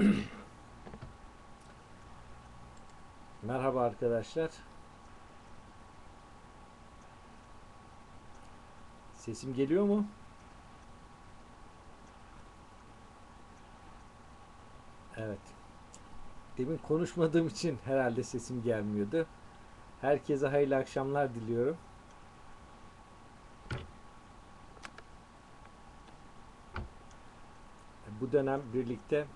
Merhaba arkadaşlar. Sesim geliyor mu? Evet. Demin konuşmadığım için herhalde sesim gelmiyordu. Herkese hayırlı akşamlar diliyorum. Bu dönem birlikte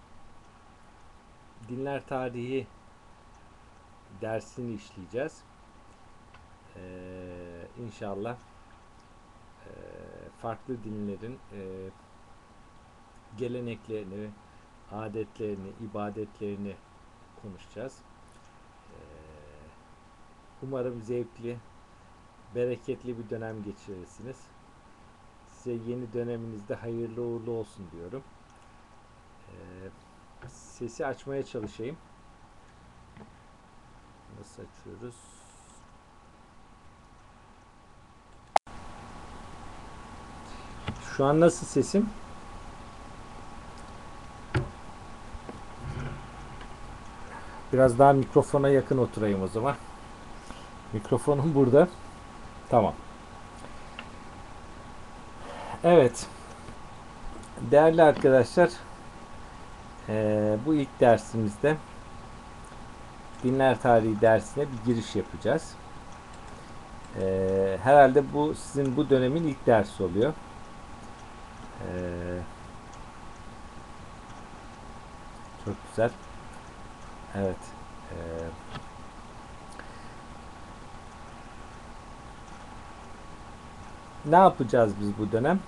dinler tarihi dersini işleyeceğiz. Ee, inşallah e, farklı dinlerin e, geleneklerini, adetlerini, ibadetlerini konuşacağız. Ee, umarım zevkli, bereketli bir dönem geçirirsiniz. Size yeni döneminizde hayırlı uğurlu olsun diyorum. Sesi açmaya çalışayım. Nasıl açıyoruz? Şu an nasıl sesim? Biraz daha mikrofona yakın oturayım o zaman. Mikrofonum burada. Tamam. Evet. Değerli arkadaşlar, eee, bu ilk dersimizde dinler tarihi dersine bir giriş yapacağız. Eee, herhalde bu sizin bu dönemin ilk dersi oluyor. Eee, çok güzel. Evet. Eee, ne yapacağız biz bu dönem?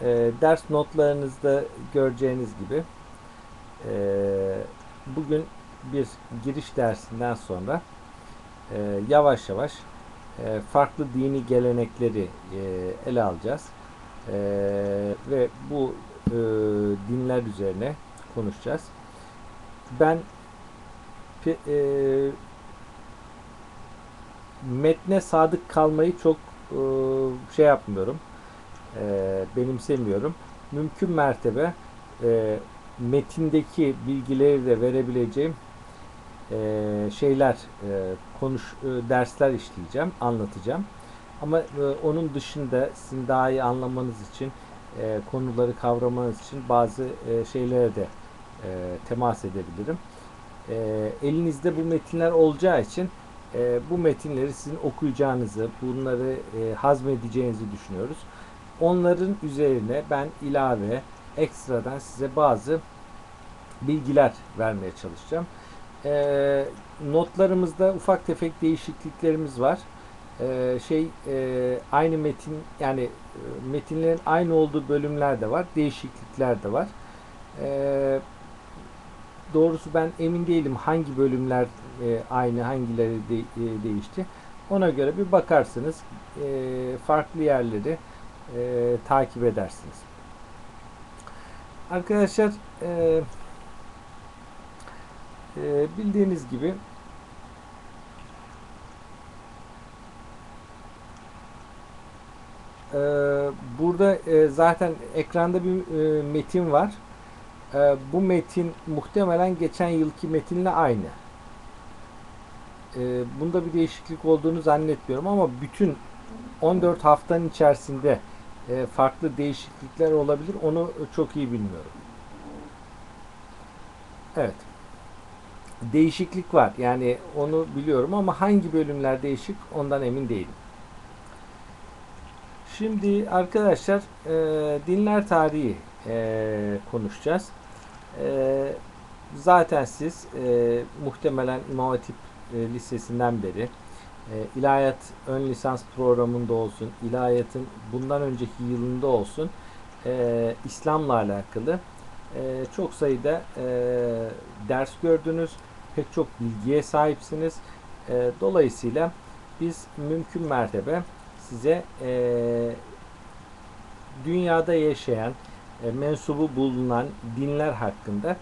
Eee, ders notlarınızda göreceğiniz gibi eee, bugün bir giriş dersinden sonra eee, yavaş yavaş eee, farklı dini gelenekleri eee, ele alacağız. Eee, ve bu eee, dinler üzerine konuşacağız. Ben eee, metne sadık kalmayı çok eee, şey yapmıyorum. Eee, benimsemiyorum. Mümkün mertebe eee, metindeki bilgileri de verebileceğim eee, şeyler eee, konuş eee, dersler işleyeceğim, anlatacağım. Ama eee, onun dışında sizin daha iyi anlamanız için eee, konuları kavramanız için bazı eee, şeylere de eee, temas edebilirim. Eee, elinizde bu metinler olacağı için eee, bu metinleri sizin okuyacağınızı, bunları eee, hazmedeceğinizi düşünüyoruz. Onların üzerine ben ilave ekstradan size bazı bilgiler vermeye çalışacağım. Eee, notlarımızda ufak tefek değişikliklerimiz var. Eee, şey eee, aynı metin yani e, metinlerin aynı olduğu bölümler de var, değişiklikler de var. Eee, doğrusu ben emin değilim hangi bölümler e, aynı, hangileri de- e, değişti. Ona göre bir bakarsınız, e, farklı yerleri e, takip edersiniz. Arkadaşlar, e, e, bildiğiniz gibi e, burada e, zaten ekranda bir e, metin var. E, bu metin muhtemelen geçen yılki metinle aynı. E, bunda bir değişiklik olduğunu zannetmiyorum ama bütün 14 haftanın içerisinde e, farklı değişiklikler olabilir. Onu çok iyi bilmiyorum. Evet. Değişiklik var. Yani onu biliyorum ama hangi bölümler değişik ondan emin değilim. Şimdi arkadaşlar e, dinler tarihi e, konuşacağız. E, zaten siz e, muhtemelen İmam Hatip e, Lisesi'nden beri e, İlahiyat ön lisans programında olsun, ilahiyatın bundan önceki yılında olsun e, İslam'la alakalı e, çok sayıda e, ders gördünüz, pek çok bilgiye sahipsiniz. E, dolayısıyla biz mümkün mertebe size e, dünyada yaşayan, e, mensubu bulunan dinler hakkında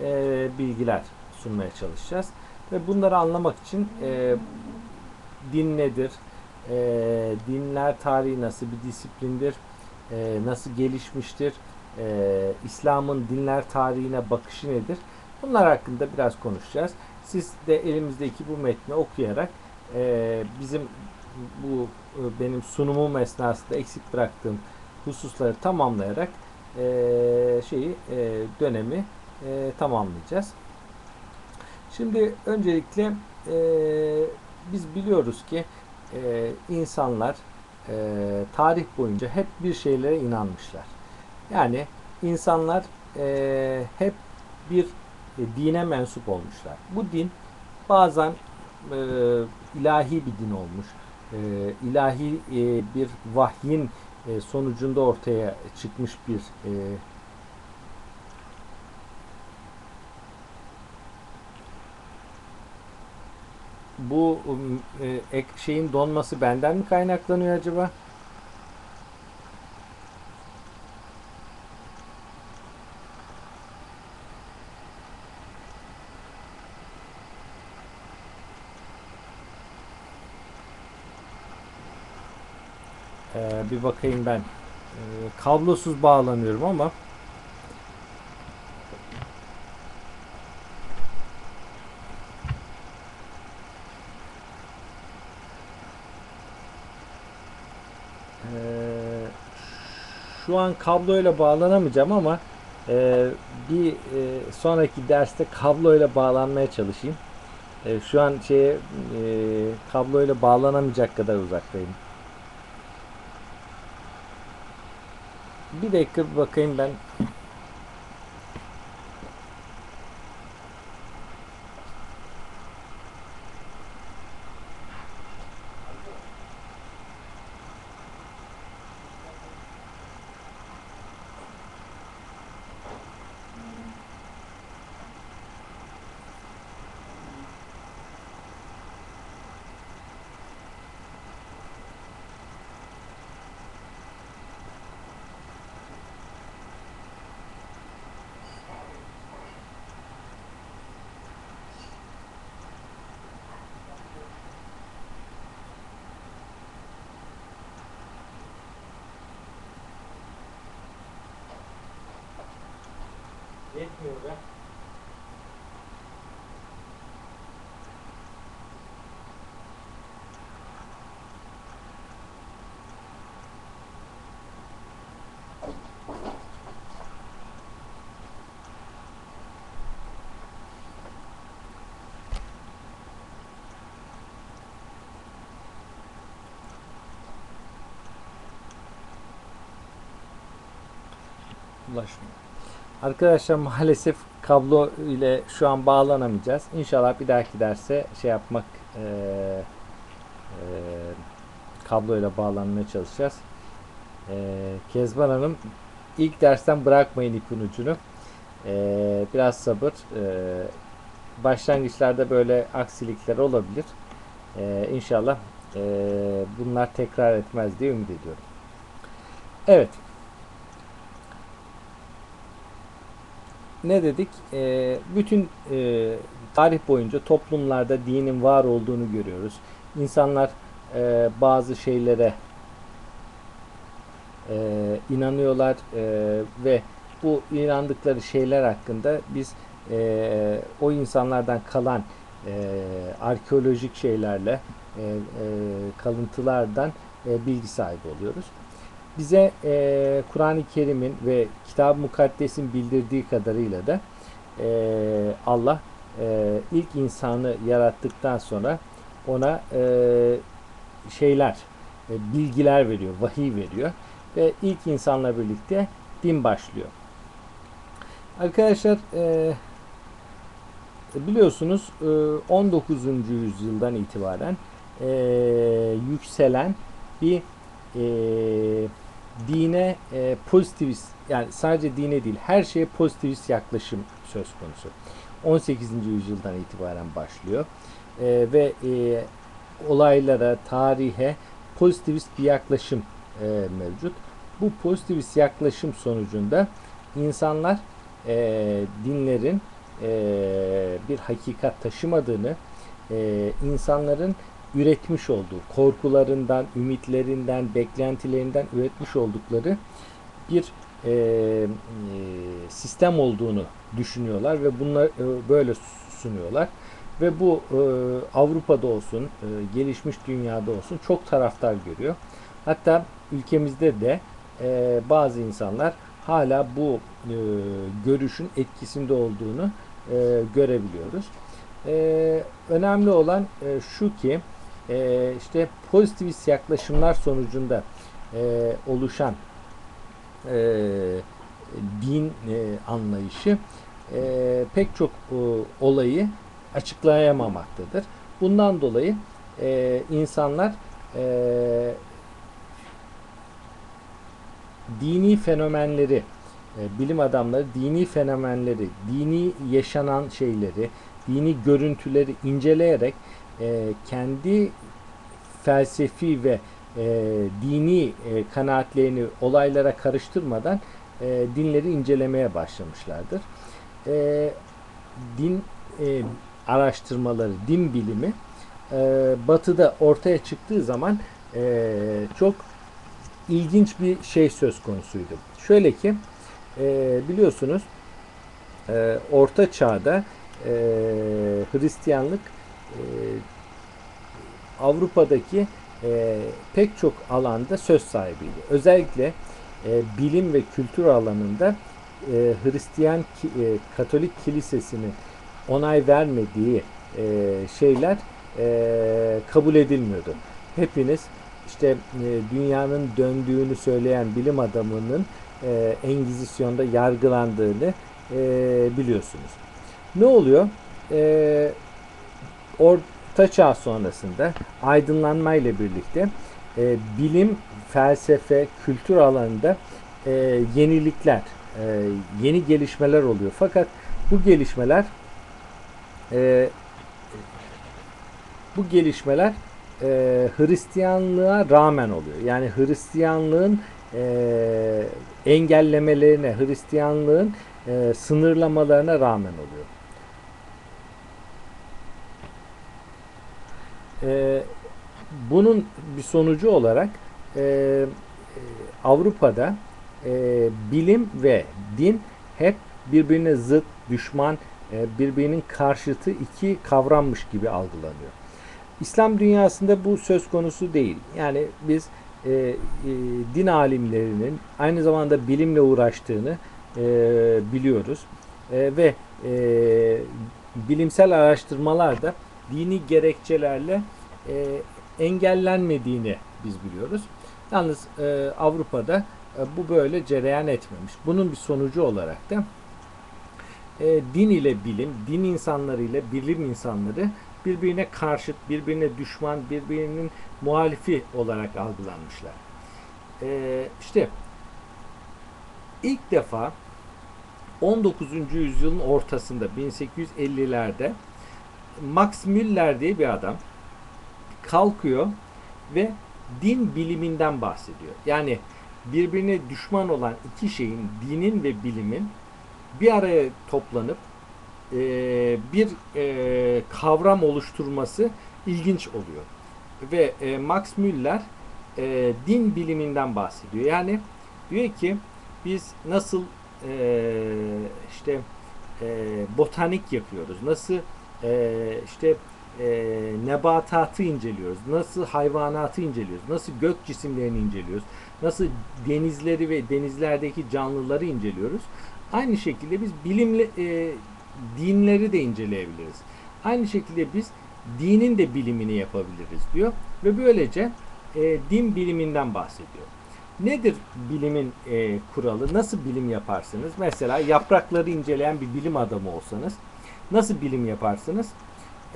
e, bilgiler sunmaya çalışacağız. Ve bunları anlamak için e, din nedir, e, dinler tarihi nasıl bir disiplindir, e, nasıl gelişmiştir, e, İslam'ın dinler tarihine bakışı nedir? Bunlar hakkında biraz konuşacağız. Siz de elimizdeki bu metni okuyarak e, bizim bu e, benim sunumum esnasında eksik bıraktığım hususları tamamlayarak e, şeyi e, dönemi e, tamamlayacağız. Şimdi öncelikle e, biz biliyoruz ki e, insanlar e, tarih boyunca hep bir şeylere inanmışlar. Yani insanlar e, hep bir e, dine mensup olmuşlar. Bu din bazen e, ilahi bir din olmuş. E, ilahi e, bir vahyin e, sonucunda ortaya çıkmış bir e, bu e, ek şeyin donması benden mi kaynaklanıyor acaba? Ee, bir bakayım ben. Ee, kablosuz bağlanıyorum ama şu an kabloyla bağlanamayacağım ama e, bir e, sonraki derste kabloyla bağlanmaya çalışayım. E, şu an şeye e, kabloyla bağlanamayacak kadar uzaktayım. Bir dakika bir bakayım ben. Yetmiyor be. Ulaşmıyor. Arkadaşlar maalesef kablo ile şu an bağlanamayacağız. İnşallah bir dahaki derse şey yapmak e, e, kablo ile bağlanmaya çalışacağız. E, Kezban Hanım ilk dersten bırakmayın ipin ucunu. E, biraz sabır. E, başlangıçlarda böyle aksilikler olabilir. E, inşallah e, bunlar tekrar etmez diye ümit ediyorum. Evet. Ne dedik? E, bütün e, tarih boyunca toplumlarda dinin var olduğunu görüyoruz. İnsanlar e, bazı şeylere e, inanıyorlar e, ve bu inandıkları şeyler hakkında biz e, o insanlardan kalan e, arkeolojik şeylerle e, e, kalıntılardan e, bilgi sahibi oluyoruz bize e, Kur'an-ı Kerim'in ve Kitab-ı Mukaddes'in bildirdiği kadarıyla da e, Allah e, ilk insanı yarattıktan sonra ona e, şeyler, e, bilgiler veriyor, vahiy veriyor ve ilk insanla birlikte din başlıyor. Arkadaşlar e, biliyorsunuz e, 19. yüzyıldan itibaren e, yükselen bir e, dine e, pozitivist yani sadece dine değil her şeye pozitivist yaklaşım söz konusu. 18. yüzyıldan itibaren başlıyor e, ve e, olaylara, tarihe pozitivist bir yaklaşım e, mevcut. Bu pozitivist yaklaşım sonucunda insanlar e, dinlerin e, bir hakikat taşımadığını, e, insanların üretmiş olduğu, korkularından, ümitlerinden, beklentilerinden üretmiş oldukları bir e, e, sistem olduğunu düşünüyorlar ve bunlar e, böyle sunuyorlar. Ve bu e, Avrupa'da olsun, e, gelişmiş dünyada olsun çok taraftar görüyor. Hatta ülkemizde de e, bazı insanlar hala bu e, görüşün etkisinde olduğunu e, görebiliyoruz. E, önemli olan e, şu ki e, işte pozitivist yaklaşımlar sonucunda e, oluşan e, din e, anlayışı e, pek çok e, olayı açıklayamamaktadır. Bundan dolayı e, insanlar e, dini fenomenleri, e, bilim adamları dini fenomenleri, dini yaşanan şeyleri, dini görüntüleri inceleyerek e, kendi felsefi ve e, dini e, kanaatlerini olaylara karıştırmadan e, dinleri incelemeye başlamışlardır. E, din e, araştırmaları, din bilimi e, batıda ortaya çıktığı zaman e, çok ilginç bir şey söz konusuydu. Şöyle ki e, biliyorsunuz e, Orta Çağ'da e, Hristiyanlık Avrupa'daki e, pek çok alanda söz sahibiydi. Özellikle e, bilim ve kültür alanında e, Hristiyan ki, e, Katolik Kilisesi'nin onay vermediği e, şeyler e, kabul edilmiyordu. Hepiniz işte e, dünyanın döndüğünü söyleyen bilim adamının e, Engizisyon'da yargılandığını e, biliyorsunuz. Ne oluyor? E, Orta Çağ sonrasında aydınlanma ile birlikte e, bilim, felsefe, kültür alanında e, yenilikler, e, yeni gelişmeler oluyor. Fakat bu gelişmeler e, bu gelişmeler e, Hristiyanlığa rağmen oluyor. Yani Hristiyanlığın e, engellemelerine, Hristiyanlığın e, sınırlamalarına rağmen oluyor. E, bunun bir sonucu olarak e, Avrupa'da e, bilim ve din hep birbirine zıt, düşman, e, birbirinin karşıtı iki kavrammış gibi algılanıyor. İslam dünyasında bu söz konusu değil. Yani biz e, e, din alimlerinin aynı zamanda bilimle uğraştığını e, biliyoruz e, ve e, bilimsel araştırmalarda dini gerekçelerle e, engellenmediğini biz biliyoruz. Yalnız e, Avrupa'da e, bu böyle cereyan etmemiş. Bunun bir sonucu olarak da e, din ile bilim, din insanları ile bilim insanları birbirine karşıt, birbirine düşman, birbirinin muhalifi olarak algılanmışlar. E, işte ilk defa 19. yüzyılın ortasında 1850'lerde Max Müller diye bir adam kalkıyor ve din biliminden bahsediyor. Yani birbirine düşman olan iki şeyin, dinin ve bilimin bir araya toplanıp e, bir e, kavram oluşturması ilginç oluyor. Ve e, Max Müller e, din biliminden bahsediyor. Yani diyor ki biz nasıl e, işte e, botanik yapıyoruz, nasıl e, işte nebatatı inceliyoruz, nasıl hayvanatı inceliyoruz, nasıl gök cisimlerini inceliyoruz, nasıl denizleri ve denizlerdeki canlıları inceliyoruz. Aynı şekilde biz bilimle e, dinleri de inceleyebiliriz. Aynı şekilde biz dinin de bilimini yapabiliriz diyor ve böylece e, din biliminden bahsediyor. Nedir bilimin e, kuralı? Nasıl bilim yaparsınız? Mesela yaprakları inceleyen bir bilim adamı olsanız nasıl bilim yaparsınız?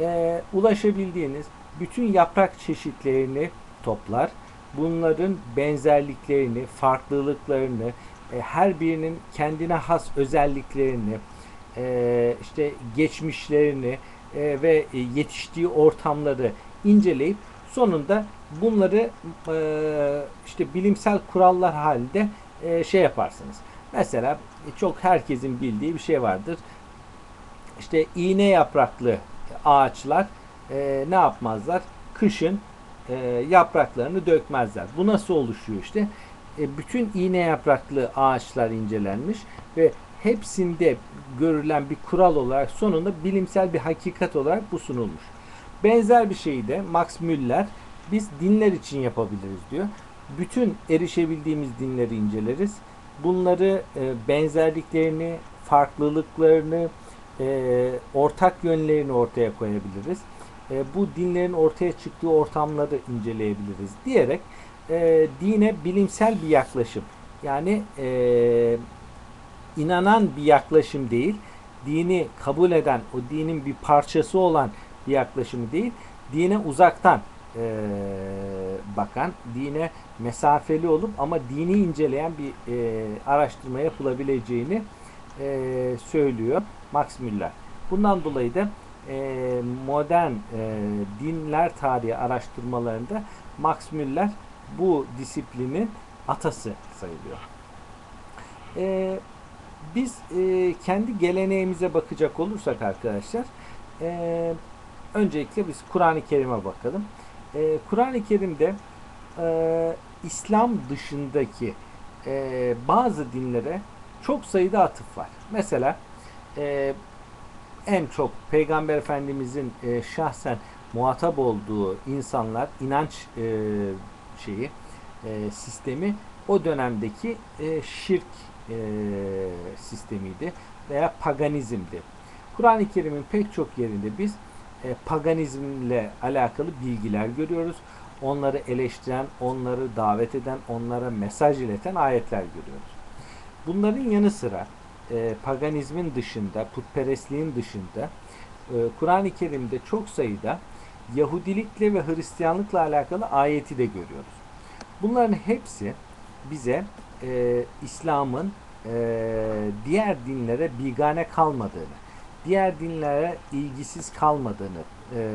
E, ulaşabildiğiniz bütün yaprak çeşitlerini toplar. Bunların benzerliklerini, farklılıklarını, e, her birinin kendine has özelliklerini, e, işte geçmişlerini e, ve yetiştiği ortamları inceleyip sonunda bunları e, işte bilimsel kurallar halinde e, şey yaparsınız. Mesela çok herkesin bildiği bir şey vardır. İşte iğne yapraklı ağaçlar e, ne yapmazlar? Kışın e, yapraklarını dökmezler. Bu nasıl oluşuyor işte? e, bütün iğne yapraklı ağaçlar incelenmiş ve hepsinde görülen bir kural olarak sonunda bilimsel bir hakikat olarak bu sunulmuş. Benzer bir şeyi de Max Müller biz dinler için yapabiliriz diyor. Bütün erişebildiğimiz dinleri inceleriz. Bunları e, benzerliklerini, farklılıklarını, e, ortak yönlerini ortaya koyabiliriz. E, bu dinlerin ortaya çıktığı ortamları inceleyebiliriz diyerek e, dine bilimsel bir yaklaşım yani e, inanan bir yaklaşım değil, dini kabul eden, o dinin bir parçası olan bir yaklaşımı değil, dine uzaktan e, bakan, dine mesafeli olup ama dini inceleyen bir e, araştırma yapılabileceğini e, söylüyor Max Müller. Bundan dolayı da e, modern e, dinler tarihi araştırmalarında Max Müller bu disiplinin atası sayılıyor. E, biz e, kendi geleneğimize bakacak olursak arkadaşlar e, öncelikle biz Kur'an-ı Kerim'e bakalım. E, Kur'an-ı Kerim'de e, İslam dışındaki e, bazı dinlere çok sayıda atıf var. Mesela e, en çok Peygamber Efendimizin e, şahsen muhatap olduğu insanlar inanç e, şeyi e, sistemi o dönemdeki e, şirk e, sistemiydi veya paganizmdi. Kur'an-ı Kerim'in pek çok yerinde biz e, paganizmle alakalı bilgiler görüyoruz. Onları eleştiren, onları davet eden, onlara mesaj ileten ayetler görüyoruz. Bunların yanı sıra e, paganizmin dışında, putperestliğin dışında e, Kur'an-ı Kerim'de çok sayıda Yahudilikle ve Hristiyanlıkla alakalı ayeti de görüyoruz. Bunların hepsi bize e, İslam'ın e, diğer dinlere bigane kalmadığını, diğer dinlere ilgisiz kalmadığını e,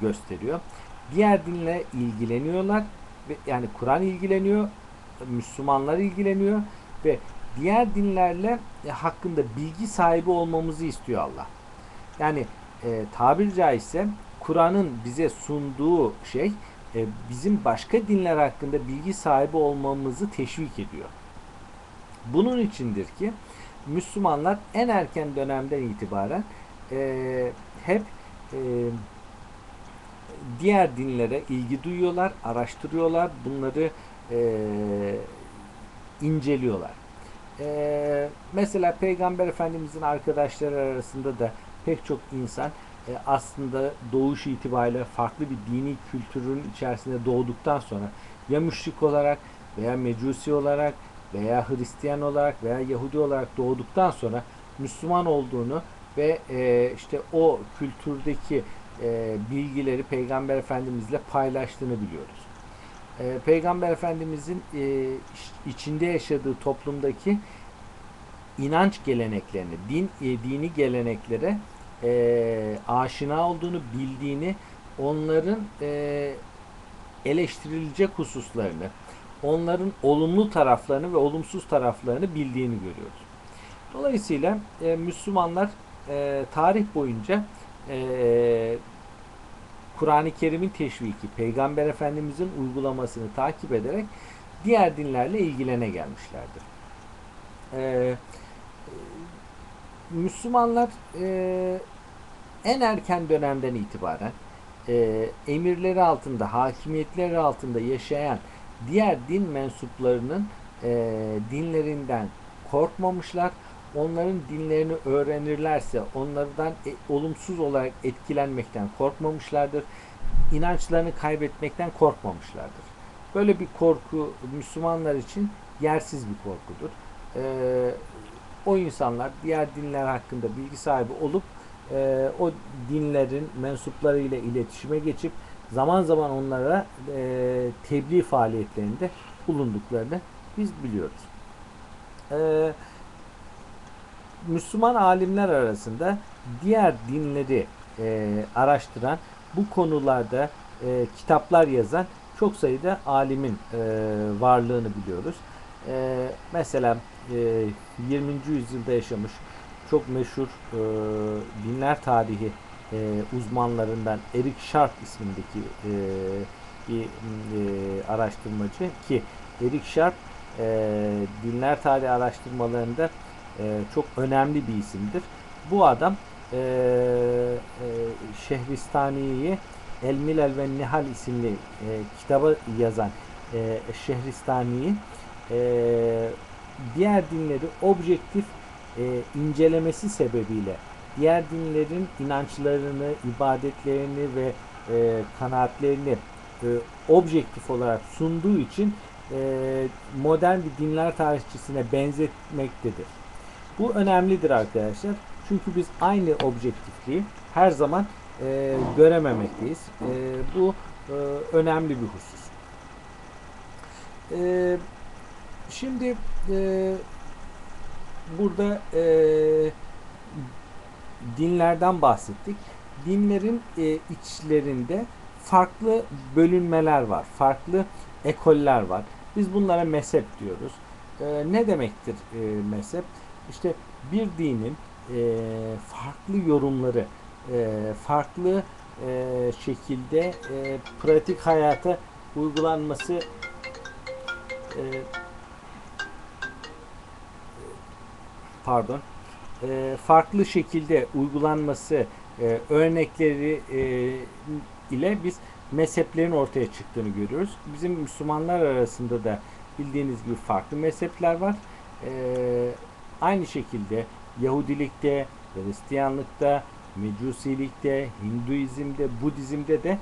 gösteriyor. Diğer dinle ilgileniyorlar yani Kur'an ilgileniyor, Müslümanlar ilgileniyor ve diğer dinlerle e, hakkında bilgi sahibi olmamızı istiyor Allah. Yani e, tabiri caizse Kur'an'ın bize sunduğu şey e, bizim başka dinler hakkında bilgi sahibi olmamızı teşvik ediyor. Bunun içindir ki Müslümanlar en erken dönemden itibaren e, hep e, diğer dinlere ilgi duyuyorlar, araştırıyorlar, bunları e, inceliyorlar. E, mesela Peygamber Efendimizin arkadaşları arasında da pek çok insan e, aslında doğuş itibariyle farklı bir dini kültürün içerisinde doğduktan sonra ya müşrik olarak veya mecusi olarak veya Hristiyan olarak veya Yahudi olarak doğduktan sonra Müslüman olduğunu ve e, işte o kültürdeki e, bilgileri Peygamber Efendimizle paylaştığını biliyoruz. E, Peygamber Efendimizin e, içinde yaşadığı toplumdaki inanç geleneklerini, din e, dini geleneklere e, aşina olduğunu bildiğini, onların e, eleştirilecek hususlarını, onların olumlu taraflarını ve olumsuz taraflarını bildiğini görüyoruz. Dolayısıyla e, Müslümanlar e, tarih boyunca e, Kur'an-ı Kerim'in teşviki, Peygamber Efendimiz'in uygulamasını takip ederek diğer dinlerle ilgilene gelmişlerdir. E, Müslümanlar e, en erken dönemden itibaren e, emirleri altında, hakimiyetleri altında yaşayan diğer din mensuplarının e, dinlerinden korkmamışlar. Onların dinlerini öğrenirlerse onlardan e, olumsuz olarak etkilenmekten korkmamışlardır. İnançlarını kaybetmekten korkmamışlardır. Böyle bir korku Müslümanlar için yersiz bir korkudur. E, o insanlar diğer dinler hakkında bilgi sahibi olup e, o dinlerin mensuplarıyla iletişime geçip zaman zaman onlara e, tebliğ faaliyetlerinde bulunduklarını biz biliyoruz. E, Müslüman alimler arasında diğer dinleri e, araştıran, bu konularda e, kitaplar yazan çok sayıda alimin e, varlığını biliyoruz. E, mesela e, 20. yüzyılda yaşamış çok meşhur e, dinler tarihi e, uzmanlarından Eric Sharp ismindeki e, bir e, araştırmacı ki Eric Sharp e, dinler tarihi araştırmalarında e, çok önemli bir isimdir. Bu adam e, e, Şehristani'yi El Milal ve Nihal isimli e, kitabı yazan e, Şehristani'yi e, diğer dinleri objektif e, incelemesi sebebiyle diğer dinlerin inançlarını, ibadetlerini ve e, kanaatlerini e, objektif olarak sunduğu için e, modern bir dinler tarihçisine benzetmektedir. Bu önemlidir arkadaşlar. Çünkü biz aynı objektifliği her zaman e, görememekteyiz. E, bu e, önemli bir husus. E, şimdi e, burada e, dinlerden bahsettik. Dinlerin e, içlerinde farklı bölünmeler var. Farklı ekoller var. Biz bunlara mezhep diyoruz. E, ne demektir e, mezhep? İşte bir dinin e, farklı yorumları, e, farklı e, şekilde e, pratik hayata uygulanması e, pardon e, farklı şekilde uygulanması e, örnekleri e, ile biz mezheplerin ortaya çıktığını görüyoruz. Bizim Müslümanlar arasında da bildiğiniz gibi farklı mezhepler var. E, aynı şekilde Yahudilikte, Hristiyanlıkta, Mecusilikte, Hinduizm'de, Budizm'de de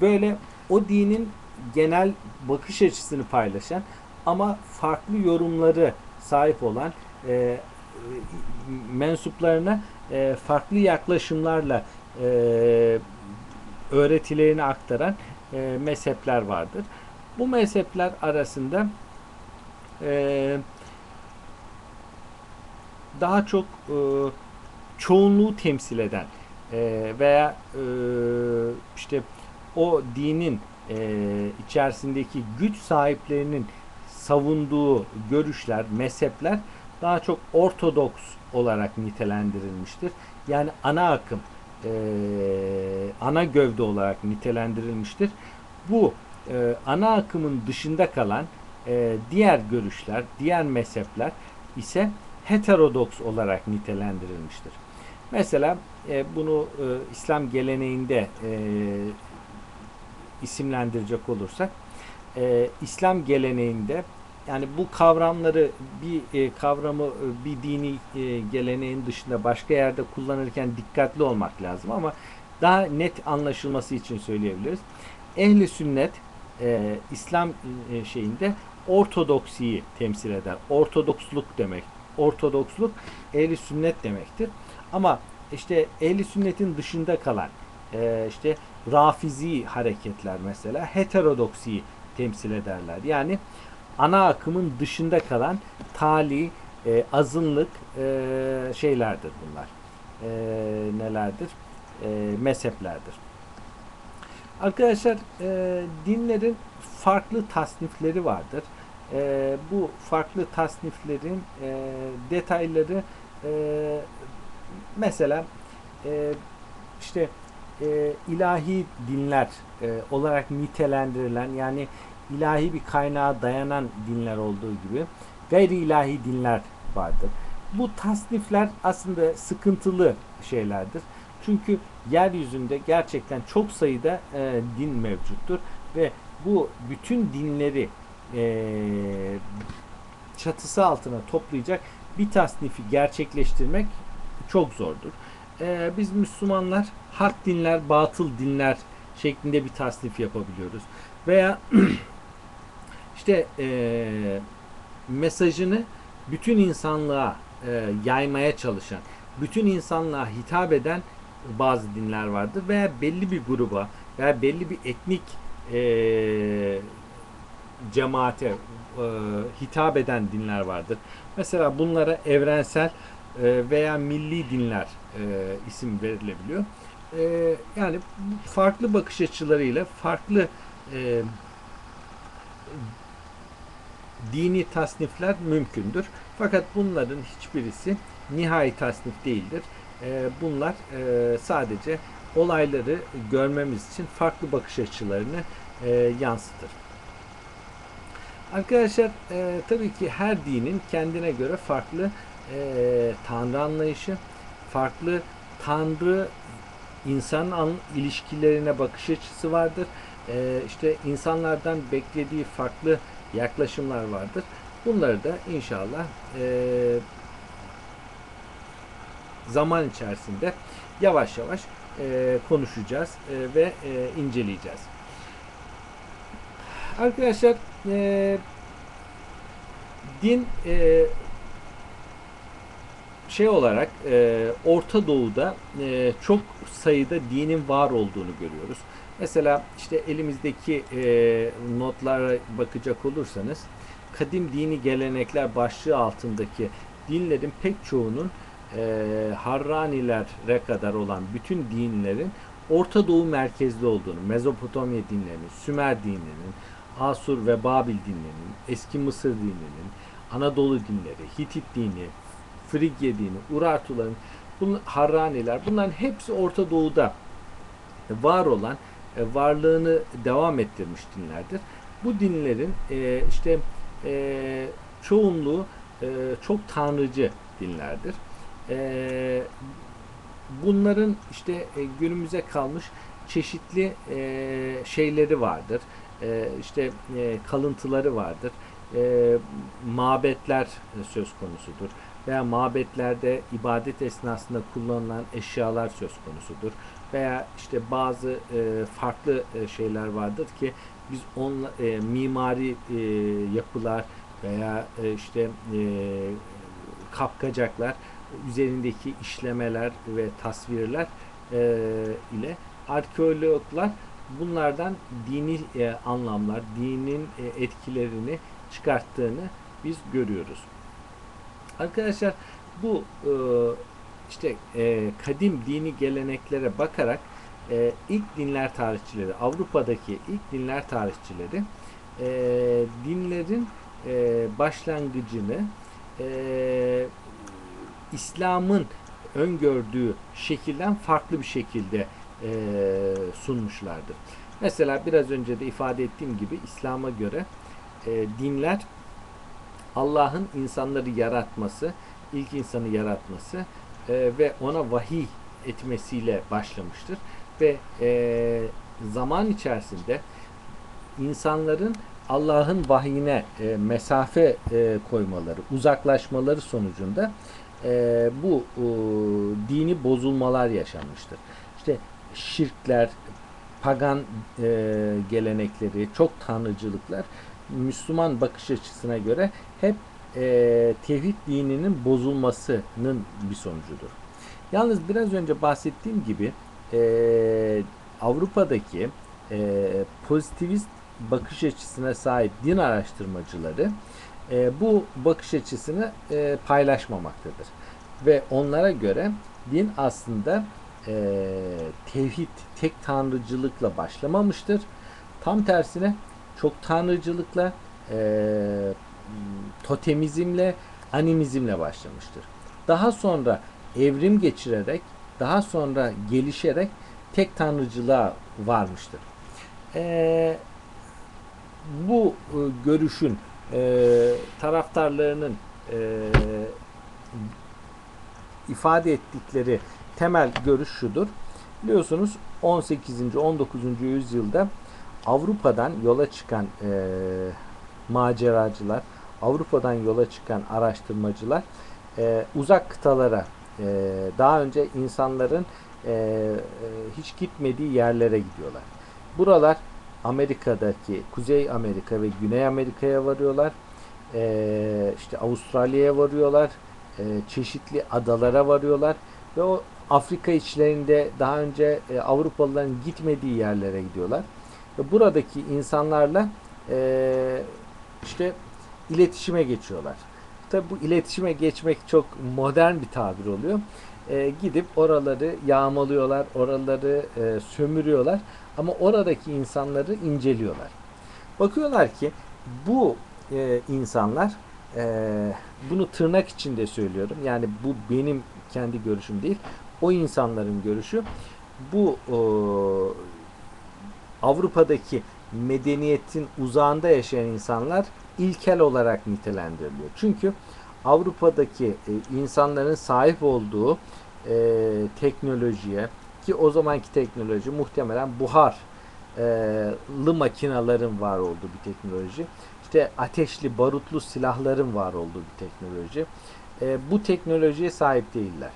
böyle o dinin genel bakış açısını paylaşan ama farklı yorumları sahip olan e, mensuplarına e, farklı yaklaşımlarla e, öğretilerini aktaran e, mezhepler vardır. Bu mezhepler arasında e, daha çok e, çoğunluğu temsil eden e, veya e, işte o dinin e, içerisindeki güç sahiplerinin savunduğu görüşler, mezhepler daha çok ortodoks olarak nitelendirilmiştir. Yani ana akım, e, ana gövde olarak nitelendirilmiştir. Bu e, ana akımın dışında kalan e, diğer görüşler, diğer mezhepler ise heterodoks olarak nitelendirilmiştir. Mesela e, bunu e, İslam geleneğinde e, isimlendirecek olursak, e, İslam geleneğinde yani bu kavramları bir e, kavramı e, bir dini e, geleneğin dışında başka yerde kullanırken dikkatli olmak lazım ama daha net anlaşılması için söyleyebiliriz. Ehli sünnet e, İslam e, şeyinde ortodoksiyi temsil eder. Ortodoksluk demek. Ortodoksluk ehli sünnet demektir. Ama işte ehli sünnetin dışında kalan e, işte rafizi hareketler mesela heterodoksiyi temsil ederler. Yani ana akımın dışında kalan tali, e, azınlık e, şeylerdir bunlar. E, nelerdir? E, mezheplerdir. Arkadaşlar e, dinlerin farklı tasnifleri vardır. E, bu farklı tasniflerin e, detayları e, mesela e, işte e, ilahi dinler e, olarak nitelendirilen yani ilahi bir kaynağa dayanan dinler olduğu gibi gayri ilahi dinler vardır. Bu tasnifler aslında sıkıntılı şeylerdir. Çünkü yeryüzünde gerçekten çok sayıda e, din mevcuttur ve bu bütün dinleri e, çatısı altına toplayacak bir tasnifi gerçekleştirmek çok zordur. E, biz Müslümanlar hak dinler, batıl dinler şeklinde bir tasnif yapabiliyoruz. Veya işte e, mesajını bütün insanlığa e, yaymaya çalışan, bütün insanlığa hitap eden bazı dinler vardır veya belli bir gruba veya belli bir etnik e, cemaate e, hitap eden dinler vardır. Mesela bunlara evrensel e, veya milli dinler e, isim verilebiliyor. E, yani farklı bakış açılarıyla farklı e, dini tasnifler mümkündür. Fakat bunların hiçbirisi nihai tasnif değildir. Bunlar sadece olayları görmemiz için farklı bakış açılarını yansıtır. Arkadaşlar e, tabii ki her dinin kendine göre farklı e, tanrı anlayışı, farklı tanrı insan an, ilişkilerine bakış açısı vardır. E, işte insanlardan beklediği farklı yaklaşımlar vardır. Bunları da inşallah e, zaman içerisinde yavaş yavaş e, konuşacağız e, ve e, inceleyeceğiz. Arkadaşlar e, din e, şey olarak e, Orta Doğu'da e, çok sayıda dinin var olduğunu görüyoruz. Mesela işte elimizdeki e, notlara bakacak olursanız kadim dini gelenekler başlığı altındaki dinlerin pek çoğunun e, Harranilere kadar olan bütün dinlerin Orta Doğu merkezli olduğunu, Mezopotamya dinlerinin, Sümer dinlerinin, Asur ve Babil dinlerinin, eski Mısır dinlerinin, Anadolu dinleri, Hitit dini, Frigya dini, Urartuların, bunlar, Harraniler bunların hepsi Orta Doğu'da var olan e, varlığını devam ettirmiş dinlerdir. Bu dinlerin e, işte e, çoğunluğu çok tanrıcı dinlerdir. Bunların işte günümüze kalmış çeşitli şeyleri vardır. E, işte e, kalıntıları vardır. E, mabetler söz konusudur. Veya mabetlerde ibadet esnasında kullanılan eşyalar söz konusudur. Veya işte bazı e, farklı e, şeyler vardır ki biz onla, mimari yapılar veya işte kapkacaklar üzerindeki işlemeler ve tasvirler ile arkeologlar bunlardan dini e, anlamlar, dinin e, etkilerini çıkarttığını biz görüyoruz. Arkadaşlar bu e, işte e, kadim dini geleneklere bakarak e, ilk dinler tarihçileri, Avrupa'daki ilk dinler tarihçileri e, dinlerin e, başlangıcını e, İslam'ın öngördüğü şekilden farklı bir şekilde e, sunmuşlardır. Mesela biraz önce de ifade ettiğim gibi İslam'a göre e, dinler Allah'ın insanları yaratması, ilk insanı yaratması e, ve ona vahiy etmesiyle başlamıştır. Ve e, zaman içerisinde insanların Allah'ın vahyine e, mesafe e, koymaları, uzaklaşmaları sonucunda e, bu e, dini bozulmalar yaşanmıştır. Şirkler, pagan e, gelenekleri, çok tanrıcılıklar Müslüman bakış açısına göre hep e, tevhid dininin bozulmasının bir sonucudur. Yalnız biraz önce bahsettiğim gibi e, Avrupa'daki e, pozitivist bakış açısına sahip din araştırmacıları e, bu bakış açısını e, paylaşmamaktadır. Ve onlara göre din aslında e, tevhid, tek tanrıcılıkla başlamamıştır. Tam tersine çok tanrıcılıkla, e, totemizmle, animizmle başlamıştır. Daha sonra evrim geçirerek, daha sonra gelişerek tek tanrıcılığa varmıştır. E, bu e, görüşün e, taraftarlarının e, ifade ettikleri temel görüş şudur. Biliyorsunuz 18. 19. yüzyılda Avrupa'dan yola çıkan e, maceracılar, Avrupa'dan yola çıkan araştırmacılar e, uzak kıtalara e, daha önce insanların e, hiç gitmediği yerlere gidiyorlar. Buralar Amerika'daki Kuzey Amerika ve Güney Amerika'ya varıyorlar. E, işte Avustralya'ya varıyorlar. E, çeşitli adalara varıyorlar ve o Afrika içlerinde daha önce e, Avrupalıların gitmediği yerlere gidiyorlar. Ve buradaki insanlarla e, işte iletişime geçiyorlar. Tabi bu iletişime geçmek çok modern bir tabir oluyor. E, gidip oraları yağmalıyorlar, oraları sömürüyorlar ama oradaki insanları inceliyorlar. Bakıyorlar ki bu insanlar bunu tırnak içinde söylüyorum. Yani bu benim kendi görüşüm değil. O insanların görüşü bu e, Avrupa'daki medeniyetin uzağında yaşayan insanlar ilkel olarak nitelendiriliyor. Çünkü Avrupa'daki e, insanların sahip olduğu e, teknolojiye ki o zamanki teknoloji muhtemelen buharlı makinaların var olduğu bir teknoloji. İşte ateşli, barutlu silahların var olduğu bir teknoloji. E, bu teknolojiye sahip değiller.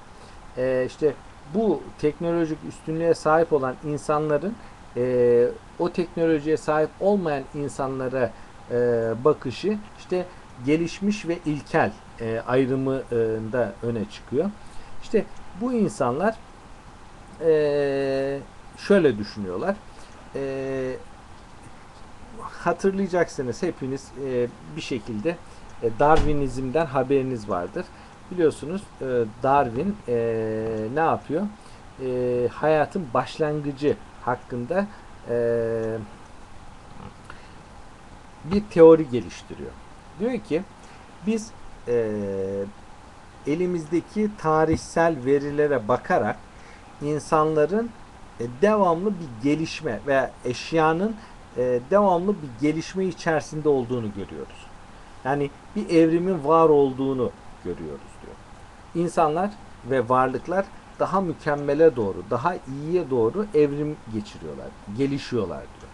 E, işte bu teknolojik üstünlüğe sahip olan insanların e, o teknolojiye sahip olmayan insanlara e, bakışı işte gelişmiş ve ilkel e, ayrımında öne çıkıyor. İşte bu insanlar e, şöyle düşünüyorlar. E, hatırlayacaksınız hepiniz e, bir şekilde e, Darwinizmden haberiniz vardır. Biliyorsunuz e, Darwin e, ne yapıyor? E, hayatın başlangıcı hakkında e, bir teori geliştiriyor. Diyor ki biz e, elimizdeki tarihsel verilere bakarak insanların e, devamlı bir gelişme veya eşyanın e, devamlı bir gelişme içerisinde olduğunu görüyoruz. Yani bir evrimin var olduğunu görüyoruz. İnsanlar ve varlıklar daha mükemmele doğru, daha iyiye doğru evrim geçiriyorlar, gelişiyorlar diyor.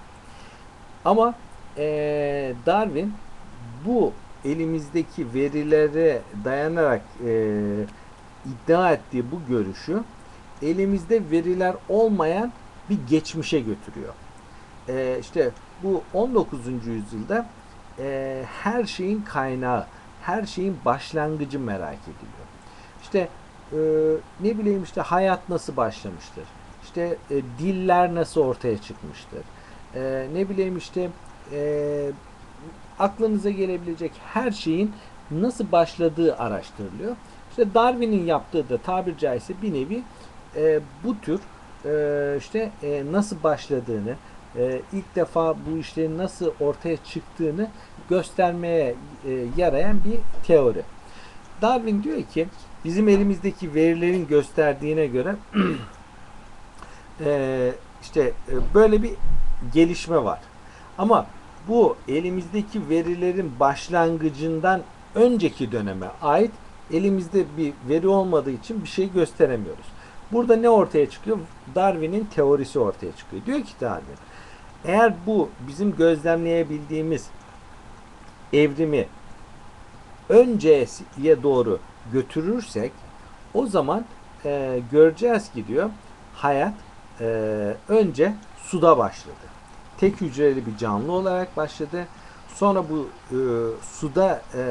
Ama e, Darwin bu elimizdeki verilere dayanarak e, iddia ettiği bu görüşü elimizde veriler olmayan bir geçmişe götürüyor. E, işte bu 19. yüzyılda e, her şeyin kaynağı, her şeyin başlangıcı merak ediliyor. İşte e, ne bileyim işte hayat nasıl başlamıştır? İşte e, diller nasıl ortaya çıkmıştır? E, ne bileyim işte e, aklınıza gelebilecek her şeyin nasıl başladığı araştırılıyor. İşte Darwin'in yaptığı da tabir caizse bir nevi e, bu tür e, işte e, nasıl başladığını, e, ilk defa bu işlerin nasıl ortaya çıktığını göstermeye e, yarayan bir teori. Darwin diyor ki bizim elimizdeki verilerin gösterdiğine göre e, işte e, böyle bir gelişme var. Ama bu elimizdeki verilerin başlangıcından önceki döneme ait elimizde bir veri olmadığı için bir şey gösteremiyoruz. Burada ne ortaya çıkıyor? Darwin'in teorisi ortaya çıkıyor. Diyor ki Darwin, eğer bu bizim gözlemleyebildiğimiz evrimi önceye doğru götürürsek o zaman e, göreceğiz ki diyor hayat e, önce suda başladı. Tek hücreli bir canlı olarak başladı. Sonra bu e, suda e,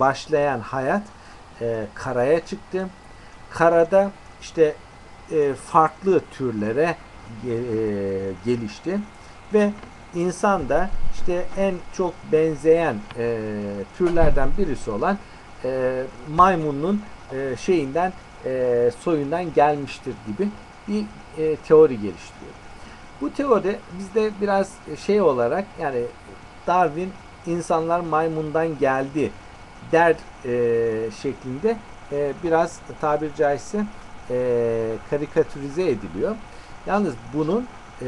başlayan hayat e, karaya çıktı. Karada işte e, farklı türlere e, gelişti ve insan da işte en çok benzeyen e, türlerden birisi olan e, maymunun e, şeyinden e, soyundan gelmiştir gibi bir e, teori geliştiriyor. Bu teori bizde biraz şey olarak yani Darwin insanlar maymundan geldi der e, şeklinde e, biraz tabir caizse e, karikatürize ediliyor. Yalnız bunun e,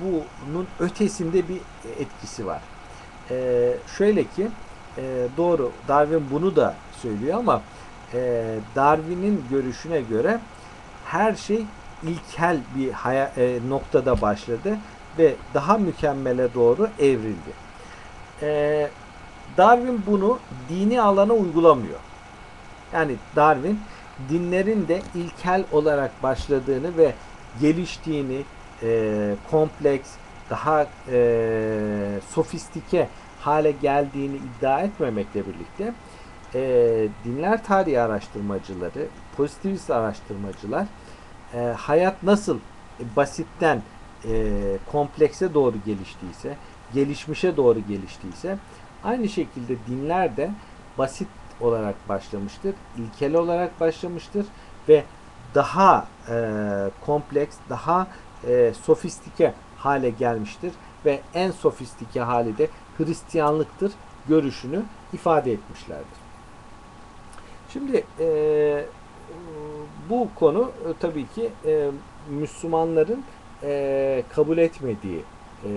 bunun ötesinde bir etkisi var. E, şöyle ki e, doğru Darwin bunu da söylüyor ama e, Darwin'in görüşüne göre her şey ilkel bir haya, e, noktada başladı ve daha mükemmele doğru evrildi. E, Darwin bunu dini alana uygulamıyor. Yani Darwin dinlerin de ilkel olarak başladığını ve geliştiğini, e, kompleks, daha e, sofistike hale geldiğini iddia etmemekle birlikte e, dinler tarihi araştırmacıları, pozitivist araştırmacılar e, hayat nasıl basitten e, komplekse doğru geliştiyse, gelişmişe doğru geliştiyse aynı şekilde dinler de basit olarak başlamıştır, ilkel olarak başlamıştır ve daha e, kompleks, daha e, sofistike hale gelmiştir ve en sofistike hali de Hristiyanlıktır görüşünü ifade etmişlerdir. Şimdi e, bu konu e, tabii ki e, Müslümanların e, kabul etmediği e,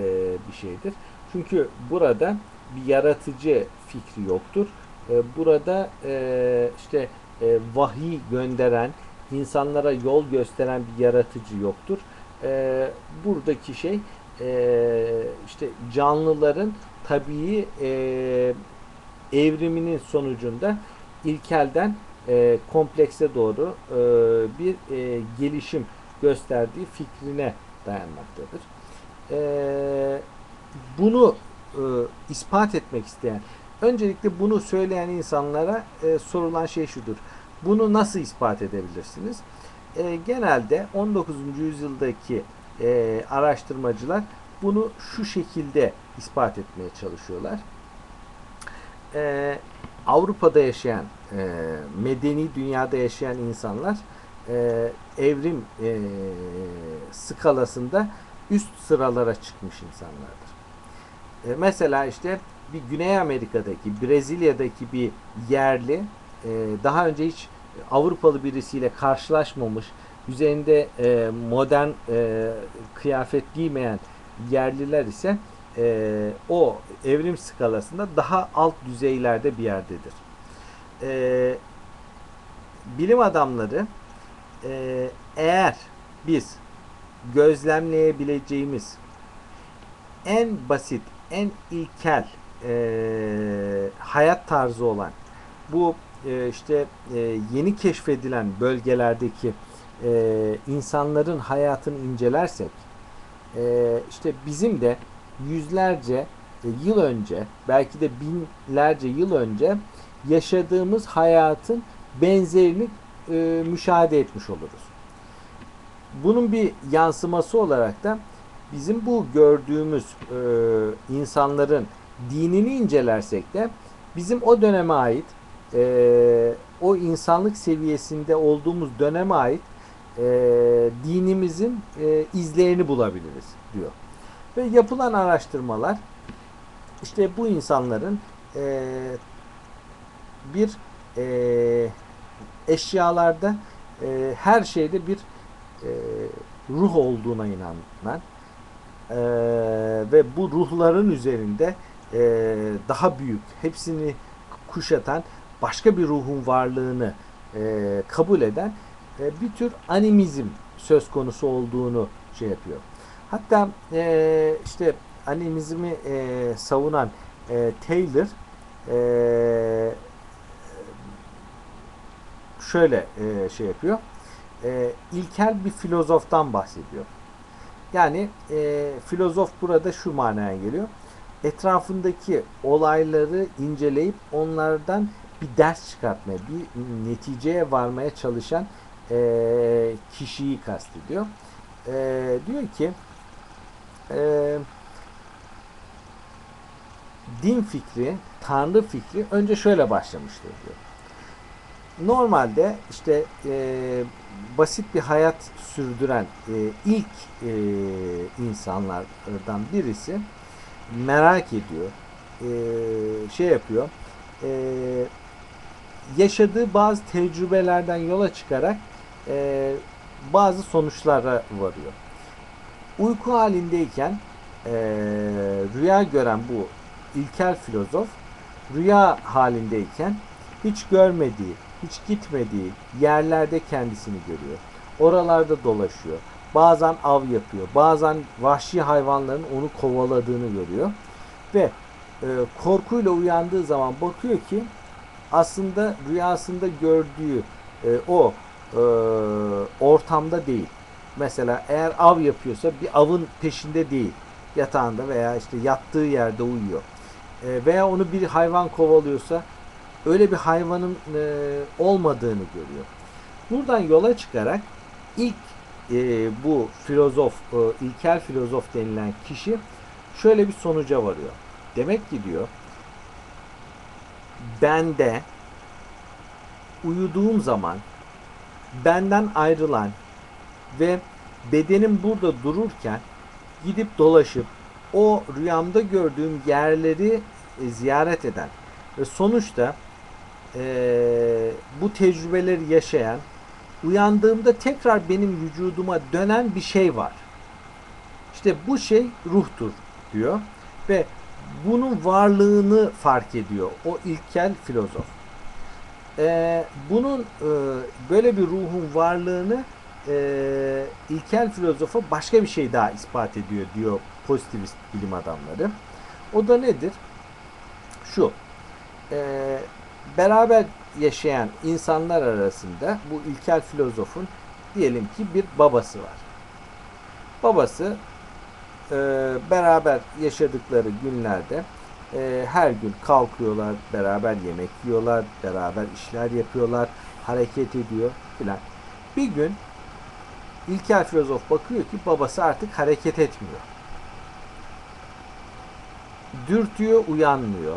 bir şeydir. Çünkü burada bir yaratıcı fikri yoktur. E, burada e, işte e, vahiy gönderen, insanlara yol gösteren bir yaratıcı yoktur. E, buradaki şey e, işte canlıların tabii e, evriminin sonucunda ilkelden e, komplekse doğru e, bir e, gelişim gösterdiği fikrine dayanmaktadır. E, bunu e, ispat etmek isteyen, öncelikle bunu söyleyen insanlara e, sorulan şey şudur. Bunu nasıl ispat edebilirsiniz? E, genelde 19. yüzyıldaki e, araştırmacılar bunu şu şekilde ispat etmeye çalışıyorlar. E, Avrupa'da yaşayan, e, medeni dünyada yaşayan insanlar e, evrim e, skalasında üst sıralara çıkmış insanlardır. E, mesela işte bir Güney Amerika'daki, Brezilya'daki bir yerli e, daha önce hiç Avrupalı birisiyle karşılaşmamış, üzerinde e, modern e, kıyafet giymeyen yerliler ise e, o evrim skalasında daha alt düzeylerde bir yerdedir. E, bilim adamları e, eğer biz gözlemleyebileceğimiz en basit, en ilkel e, hayat tarzı olan bu e, işte e, yeni keşfedilen bölgelerdeki e, insanların hayatını incelersek e, işte bizim de yüzlerce e, yıl önce belki de binlerce yıl önce yaşadığımız hayatın benzerini e, müşahede etmiş oluruz. Bunun bir yansıması olarak da bizim bu gördüğümüz e, insanların dinini incelersek de bizim o döneme ait e, o insanlık seviyesinde olduğumuz döneme ait e, dinimizin e, izlerini bulabiliriz diyor. Ve yapılan araştırmalar işte bu insanların e, bir e, eşyalarda e, her şeyde bir e, ruh olduğuna inanan e, ve bu ruhların üzerinde e, daha büyük, hepsini kuşatan başka bir ruhun varlığını e, kabul eden e, bir tür animizm söz konusu olduğunu şey yapıyor. Hatta e, işte animizmi e, savunan e, Taylor e, şöyle e, şey yapıyor. E, ilkel bir filozoftan bahsediyor. Yani e, filozof burada şu manaya geliyor. Etrafındaki olayları inceleyip onlardan bir ders çıkartmaya, bir neticeye varmaya çalışan e, kişiyi kastediyor. E, diyor ki e, din fikri, tanrı fikri önce şöyle başlamıştır diyor. Normalde işte e, basit bir hayat sürdüren e, ilk e, insanlardan birisi merak ediyor, e, şey yapıyor, e, yaşadığı bazı tecrübelerden yola çıkarak e, bazı sonuçlara varıyor. Uyku halindeyken e, rüya gören bu ilkel filozof rüya halindeyken hiç görmediği, hiç gitmediği yerlerde kendisini görüyor. Oralarda dolaşıyor. Bazen av yapıyor. Bazen vahşi hayvanların onu kovaladığını görüyor. Ve e, korkuyla uyandığı zaman bakıyor ki aslında rüyasında gördüğü e, o e, ortamda değil. Mesela eğer av yapıyorsa bir avın peşinde değil. Yatağında veya işte yattığı yerde uyuyor. E, veya onu bir hayvan kovalıyorsa öyle bir hayvanın e, olmadığını görüyor. Buradan yola çıkarak ilk e, bu filozof, e, ilkel filozof denilen kişi şöyle bir sonuca varıyor. Demek ki diyor bende uyuduğum zaman benden ayrılan ve bedenim burada dururken gidip dolaşıp o rüyamda gördüğüm yerleri e, ziyaret eden ve sonuçta e, bu tecrübeleri yaşayan uyandığımda tekrar benim vücuduma dönen bir şey var. İşte bu şey ruhtur diyor ve bunun varlığını fark ediyor o ilkel filozof. E, bunun e, böyle bir ruhun varlığını e, ilkel filozofa başka bir şey daha ispat ediyor diyor pozitivist bilim adamları. O da nedir? Şu, e, beraber yaşayan insanlar arasında bu ilkel filozofun diyelim ki bir babası var. Babası e, beraber yaşadıkları günlerde e, her gün kalkıyorlar, beraber yemek yiyorlar, beraber işler yapıyorlar, hareket ediyor filan. Bir gün ilkel filozof bakıyor ki babası artık hareket etmiyor. Dürtüyor, uyanmıyor.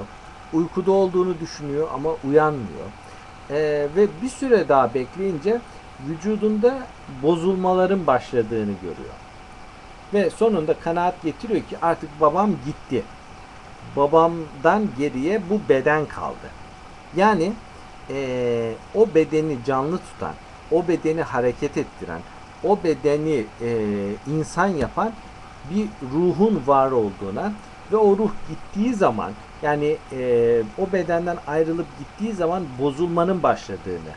Uykuda olduğunu düşünüyor ama uyanmıyor. Ee, ve bir süre daha bekleyince vücudunda bozulmaların başladığını görüyor. Ve sonunda kanaat getiriyor ki artık babam gitti. Babamdan geriye bu beden kaldı. Yani e, o bedeni canlı tutan, o bedeni hareket ettiren, o bedeni e, insan yapan bir ruhun var olduğuna ve o ruh gittiği zaman yani e, o bedenden ayrılıp gittiği zaman bozulmanın başladığını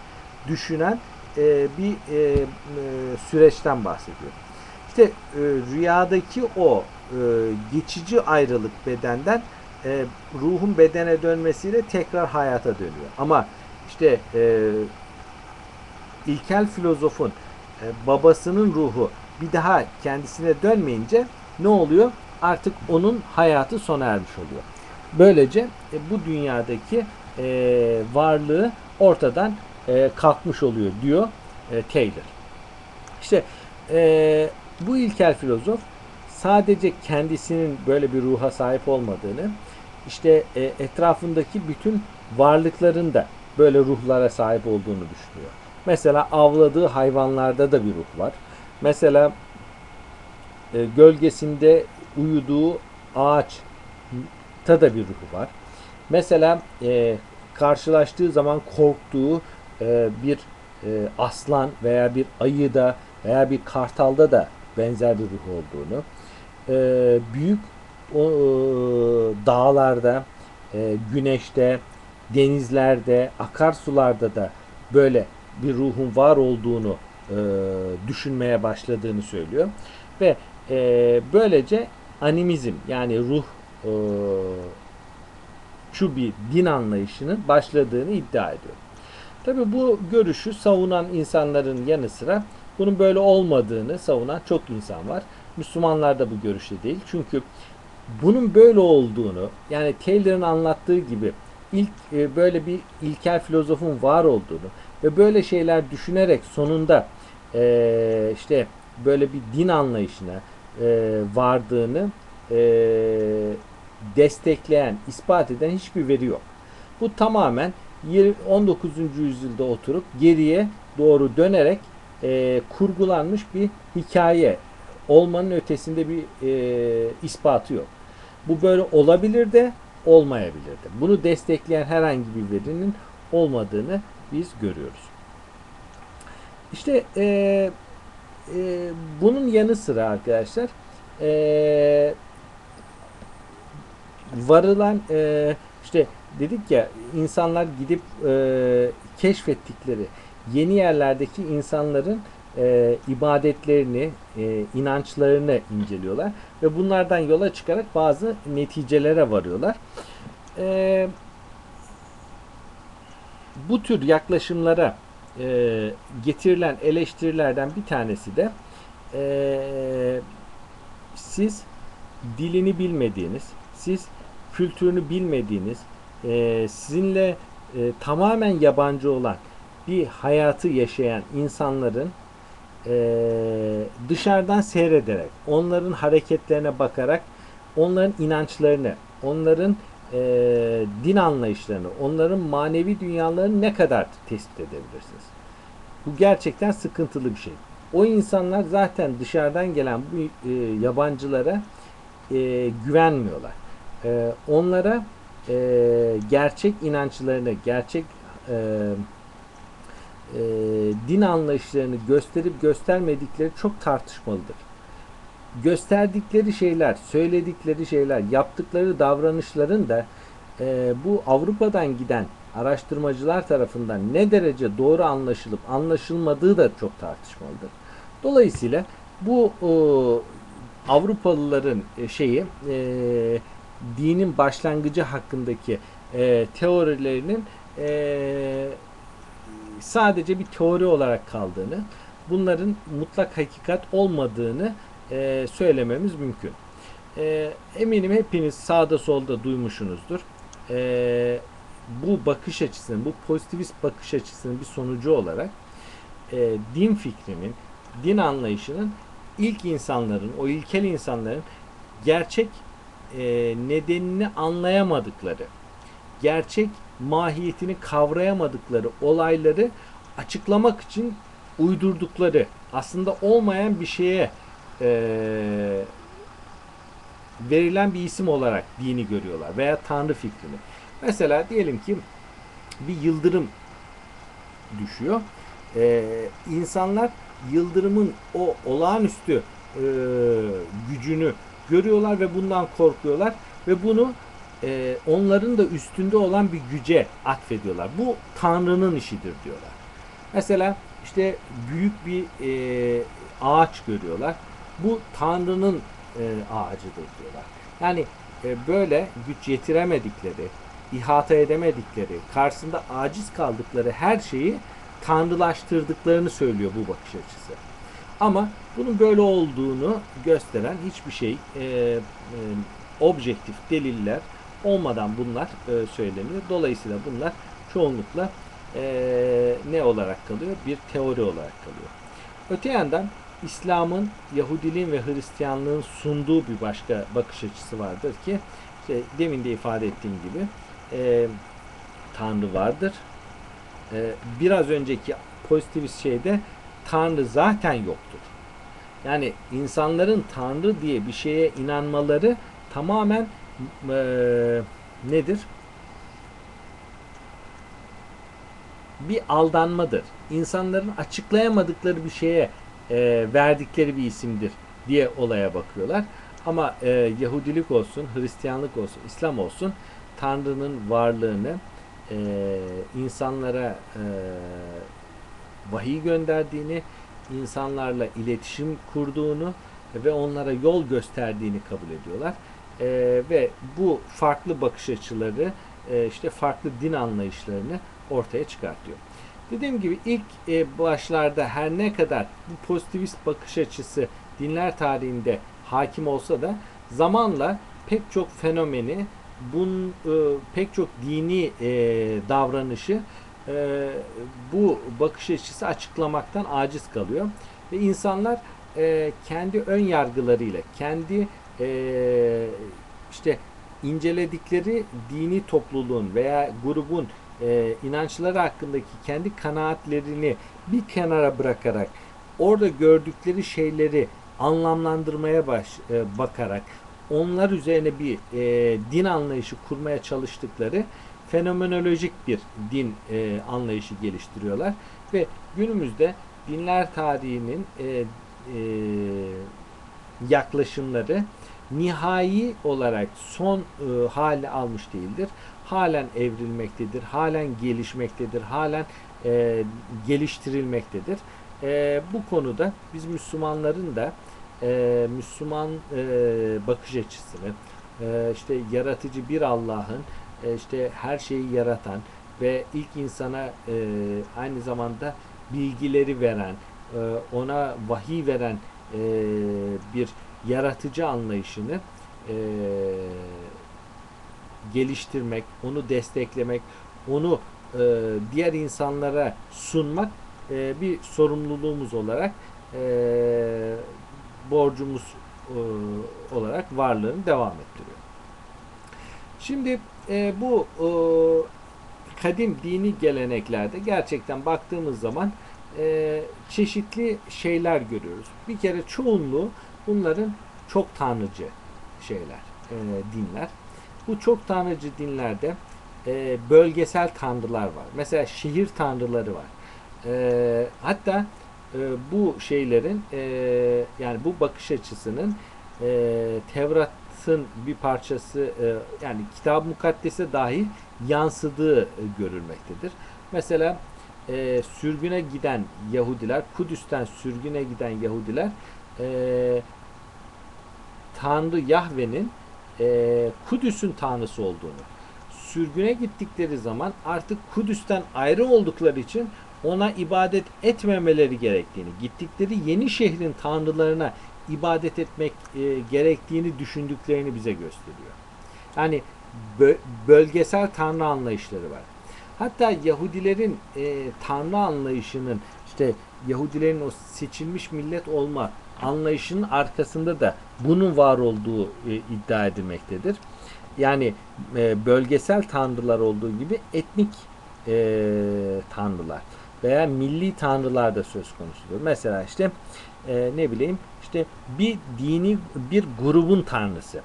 düşünen e, bir e, e, süreçten bahsediyor. İşte e, rüyadaki o e, geçici ayrılık bedenden e, ruhun bedene dönmesiyle tekrar hayata dönüyor. Ama işte e, ilkel filozofun e, babasının ruhu bir daha kendisine dönmeyince ne oluyor? Artık onun hayatı sona ermiş oluyor. Böylece e, bu dünyadaki e, varlığı ortadan e, kalkmış oluyor diyor e, Taylor. İşte e, bu ilkel filozof sadece kendisinin böyle bir ruha sahip olmadığını, işte e, etrafındaki bütün varlıkların da böyle ruhlara sahip olduğunu düşünüyor. Mesela avladığı hayvanlarda da bir ruh var. Mesela e, gölgesinde uyuduğu ağaçta da bir ruhu var. Mesela e, karşılaştığı zaman korktuğu e, bir e, aslan veya bir ayıda veya bir kartalda da benzer bir ruh olduğunu, e, büyük o, e, dağlarda, e, güneşte, denizlerde, akarsularda da böyle bir ruhun var olduğunu e, düşünmeye başladığını söylüyor. Ve böylece animizm yani ruh şu bir din anlayışının başladığını iddia ediyor. Tabi bu görüşü savunan insanların yanı sıra bunun böyle olmadığını savunan çok insan var. Müslümanlar da bu görüşte değil. Çünkü bunun böyle olduğunu yani Taylor'ın anlattığı gibi ilk e, böyle bir ilkel filozofun var olduğunu ve böyle şeyler düşünerek sonunda e, işte böyle bir din anlayışına e, vardığını e, destekleyen, ispat eden hiçbir veri yok. Bu tamamen 19. yüzyılda oturup geriye doğru dönerek e, kurgulanmış bir hikaye olmanın ötesinde bir e, ispatı yok. Bu böyle olabilir de olmayabilir de. Bunu destekleyen herhangi bir verinin olmadığını biz görüyoruz. İşte e, e, bunun yanı sıra arkadaşlar e, varılan e, işte dedik ya insanlar gidip e, keşfettikleri yeni yerlerdeki insanların e, ibadetlerini, e, inançlarını inceliyorlar ve bunlardan yola çıkarak bazı neticelere varıyorlar. E, bu tür yaklaşımlara e, getirilen eleştirilerden bir tanesi de e, siz dilini bilmediğiniz, siz kültürünü bilmediğiniz, e, sizinle e, tamamen yabancı olan bir hayatı yaşayan insanların e, dışarıdan seyrederek, onların hareketlerine bakarak, onların inançlarını, onların e, din anlayışlarını, onların manevi dünyalarını ne kadar tespit edebilirsiniz? Bu gerçekten sıkıntılı bir şey. O insanlar zaten dışarıdan gelen bu e, yabancılara e, güvenmiyorlar. E, onlara e, gerçek inançlarını, gerçek e, e, din anlayışlarını gösterip göstermedikleri çok tartışmalıdır. gösterdikleri şeyler, söyledikleri şeyler, yaptıkları davranışların da e, bu Avrupa'dan giden araştırmacılar tarafından ne derece doğru anlaşılıp anlaşılmadığı da çok tartışmalıdır. Dolayısıyla bu e, Avrupalıların e, şeyi e, dinin başlangıcı hakkındaki e, teorilerinin e, sadece bir teori olarak kaldığını, bunların mutlak hakikat olmadığını e, söylememiz mümkün. E, eminim hepiniz sağda solda duymuşsunuzdur. E, bu bakış açısının, bu pozitivist bakış açısının bir sonucu olarak din fikrinin, din anlayışının ilk insanların, o ilkel insanların gerçek nedenini anlayamadıkları, gerçek mahiyetini kavrayamadıkları olayları açıklamak için uydurdukları, aslında olmayan bir şeye e, verilen bir isim olarak dini görüyorlar veya Tanrı fikrini. Mesela diyelim ki bir yıldırım düşüyor. Ee, insanlar yıldırımın o olağanüstü e, gücünü görüyorlar ve bundan korkuyorlar ve bunu e, onların da üstünde olan bir güce atfediyorlar. Bu Tanrı'nın işidir diyorlar. Mesela işte büyük bir e, ağaç görüyorlar. Bu Tanrı'nın e, ağacıdır diyorlar. Yani e, böyle güç yetiremedikleri, ihata edemedikleri, karşısında aciz kaldıkları her şeyi tanrılaştırdıklarını söylüyor bu bakış açısı. Ama bunun böyle olduğunu gösteren hiçbir şey, e, e, objektif deliller olmadan bunlar e, söyleniyor. Dolayısıyla bunlar çoğunlukla e, ne olarak kalıyor? Bir teori olarak kalıyor. Öte yandan İslam'ın, Yahudiliğin ve Hristiyanlığın sunduğu bir başka bakış açısı vardır ki işte demin de ifade ettiğim gibi e, Tanrı vardır. E, biraz önceki pozitivist şeyde Tanrı zaten yoktur. Yani insanların Tanrı diye bir şeye inanmaları tamamen e, nedir? Bir aldanmadır. İnsanların açıklayamadıkları bir şeye e, verdikleri bir isimdir diye olaya bakıyorlar. Ama e, Yahudilik olsun, Hristiyanlık olsun, İslam olsun Tanrı'nın varlığını e, insanlara e, vahiy gönderdiğini, insanlarla iletişim kurduğunu ve onlara yol gösterdiğini kabul ediyorlar. E, ve bu farklı bakış açıları e, işte farklı din anlayışlarını ortaya çıkartıyor. Dediğim gibi ilk e, başlarda her ne kadar bu pozitivist bakış açısı dinler tarihinde hakim olsa da zamanla pek çok fenomeni, bun e, pek çok dini e, davranışı e, bu bakış açısı açıklamaktan aciz kalıyor ve insanlar e, kendi ön yargılarıyla, kendi e, işte inceledikleri dini topluluğun veya grubun e, inançları hakkındaki kendi kanaatlerini bir kenara bırakarak orada gördükleri şeyleri anlamlandırmaya baş, e, bakarak onlar üzerine bir e, din anlayışı kurmaya çalıştıkları fenomenolojik bir din e, anlayışı geliştiriyorlar. Ve günümüzde dinler tarihinin e, e, yaklaşımları nihai olarak son e, hali almış değildir halen evrilmektedir, halen gelişmektedir, halen e, geliştirilmektedir. E, bu konuda biz Müslümanların da e, Müslüman e, bakış açısını, e, işte yaratıcı bir Allah'ın e, işte her şeyi yaratan ve ilk insana e, aynı zamanda bilgileri veren, e, ona vahiy veren e, bir yaratıcı anlayışını e, geliştirmek, onu desteklemek, onu e, diğer insanlara sunmak e, bir sorumluluğumuz olarak e, borcumuz e, olarak varlığını devam ettiriyor. Şimdi e, bu e, kadim dini geleneklerde gerçekten baktığımız zaman e, çeşitli şeyler görüyoruz. Bir kere çoğunluğu bunların çok tanrıcı şeyler, e, dinler. Bu çok tanrıcı dinlerde e, bölgesel tanrılar var. Mesela şehir tanrıları var. E, hatta e, bu şeylerin e, yani bu bakış açısının e, Tevrat'ın bir parçası e, yani kitab-ı mukaddese dahi yansıdığı e, görülmektedir. Mesela e, sürgüne giden Yahudiler, Kudüs'ten sürgüne giden Yahudiler e, Tanrı Yahve'nin e, Kudüs'ün tanrısı olduğunu, sürgüne gittikleri zaman artık Kudüs'ten ayrı oldukları için ona ibadet etmemeleri gerektiğini, gittikleri yeni şehrin tanrılarına ibadet etmek e, gerektiğini düşündüklerini bize gösteriyor. Yani bö- bölgesel tanrı anlayışları var. Hatta Yahudilerin e, tanrı anlayışının işte Yahudilerin o seçilmiş millet olma anlayışının arkasında da bunun var olduğu e, iddia edilmektedir. Yani e, bölgesel tanrılar olduğu gibi etnik e, tanrılar veya milli tanrılar da söz konusudur. Mesela işte e, ne bileyim işte bir dini bir grubun tanrısı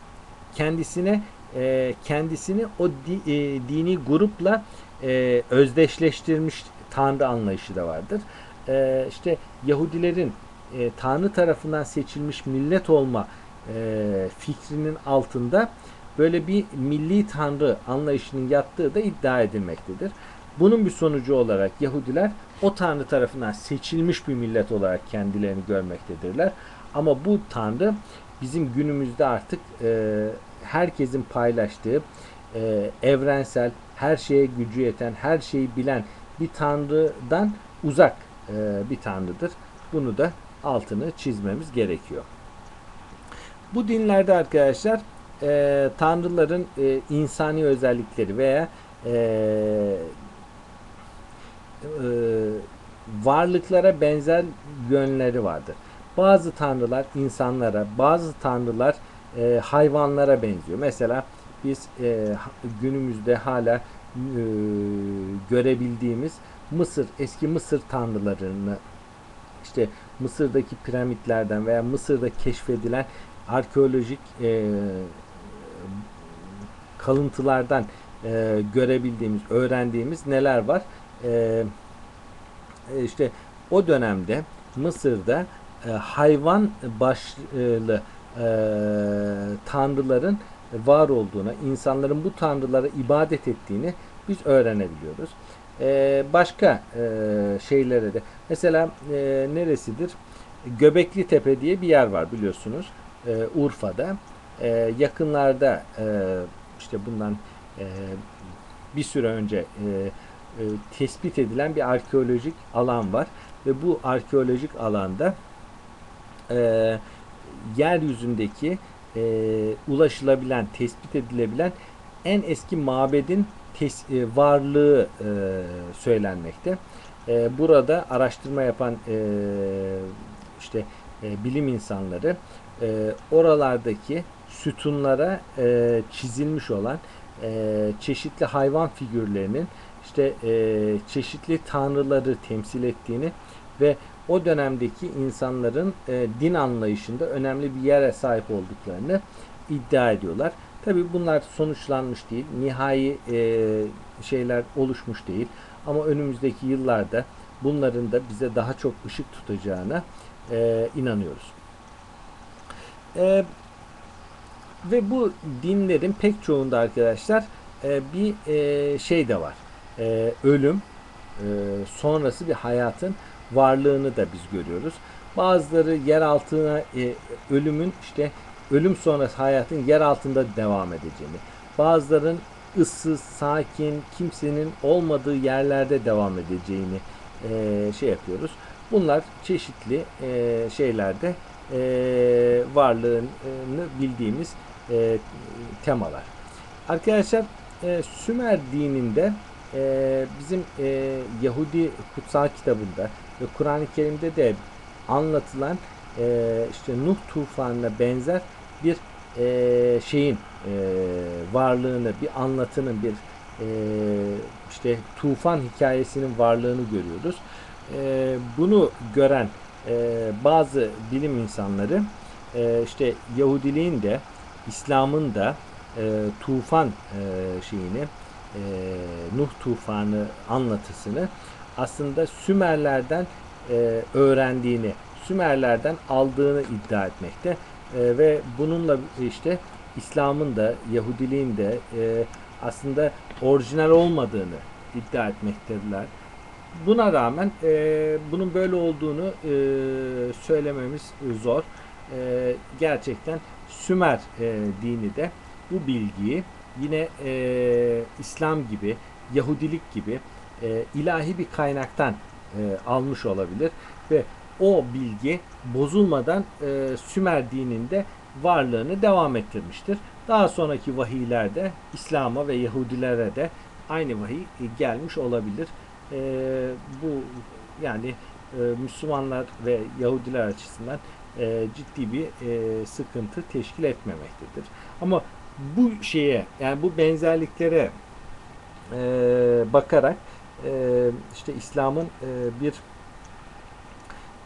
kendisine e, kendisini o di, e, dini grupla e, özdeşleştirmiş tanrı anlayışı da vardır. E, işte Yahudilerin e, Tanrı tarafından seçilmiş millet olma e, fikrinin altında böyle bir milli tanrı anlayışının yattığı da iddia edilmektedir. Bunun bir sonucu olarak Yahudiler o tanrı tarafından seçilmiş bir millet olarak kendilerini görmektedirler. Ama bu tanrı bizim günümüzde artık e, herkesin paylaştığı e, evrensel, her şeye gücü yeten, her şeyi bilen bir tanrıdan uzak e, bir tanrıdır. Bunu da altını çizmemiz gerekiyor. Bu dinlerde arkadaşlar e, tanrıların e, insani özellikleri veya e, e, varlıklara benzer yönleri vardır. Bazı tanrılar insanlara, bazı tanrılar e, hayvanlara benziyor. Mesela biz e, günümüzde hala e, görebildiğimiz Mısır, eski Mısır tanrılarını işte Mısır'daki piramitlerden veya Mısır'da keşfedilen arkeolojik e, kalıntılardan e, görebildiğimiz, öğrendiğimiz neler var? E, işte o dönemde Mısır'da e, hayvan başlı e, tanrıların var olduğuna, insanların bu tanrılara ibadet ettiğini biz öğrenebiliyoruz. E, başka e, şeylere de mesela e, neresidir? Göbekli Tepe diye bir yer var biliyorsunuz e, Urfa'da. Yakınlarda işte bundan bir süre önce tespit edilen bir arkeolojik alan var ve bu arkeolojik alanda e, yeryüzündeki e, ulaşılabilen, tespit edilebilen en eski mabedin tes, e, varlığı e, söylenmekte. E, burada araştırma yapan e, işte e, bilim insanları e, oralardaki sütunlara e, çizilmiş olan e, çeşitli hayvan figürlerinin işte e, çeşitli tanrıları temsil ettiğini ve o dönemdeki insanların e, din anlayışında önemli bir yere sahip olduklarını iddia ediyorlar. Tabi bunlar sonuçlanmış değil, nihai e, şeyler oluşmuş değil. Ama önümüzdeki yıllarda bunların da bize daha çok ışık tutacağına e, inanıyoruz. E, ve bu dinlerin pek çoğunda arkadaşlar e, bir e, şey de var. E, ölüm e, sonrası bir hayatın varlığını da biz görüyoruz. Bazıları yer altına e, ölümün işte ölüm sonrası hayatın yer altında devam edeceğini, bazıların ıssız, sakin, kimsenin olmadığı yerlerde devam edeceğini e, şey yapıyoruz. Bunlar çeşitli e, şeylerde e, varlığını bildiğimiz e, temalar. Arkadaşlar e, Sümer dininde e, bizim e, Yahudi kutsal kitabında ve Kur'an-ı Kerim'de de anlatılan e, işte Nuh tufanına benzer bir e, şeyin e, varlığını, bir anlatının, bir e, işte tufan hikayesinin varlığını görüyoruz. E, bunu gören e, bazı bilim insanları e, işte Yahudiliğin de İslam'ın da e, tufan e, şeyini e, Nuh tufanı anlatısını aslında Sümerlerden e, öğrendiğini, Sümerlerden aldığını iddia etmekte. E, ve bununla işte İslam'ın da, Yahudiliğin de e, aslında orijinal olmadığını iddia etmektedirler. Buna rağmen e, bunun böyle olduğunu e, söylememiz zor. E, gerçekten Sümer e, dini de bu bilgiyi yine e, İslam gibi, Yahudilik gibi e, ilahi bir kaynaktan e, almış olabilir ve o bilgi bozulmadan e, Sümer dininde varlığını devam ettirmiştir. Daha sonraki vahiylerde İslam'a ve Yahudilere de aynı vahiy gelmiş olabilir. E, bu yani e, Müslümanlar ve Yahudiler açısından e, ciddi bir e, sıkıntı teşkil etmemektedir. Ama bu şeye yani bu benzerliklere e, bakarak e, işte İslam'ın e, bir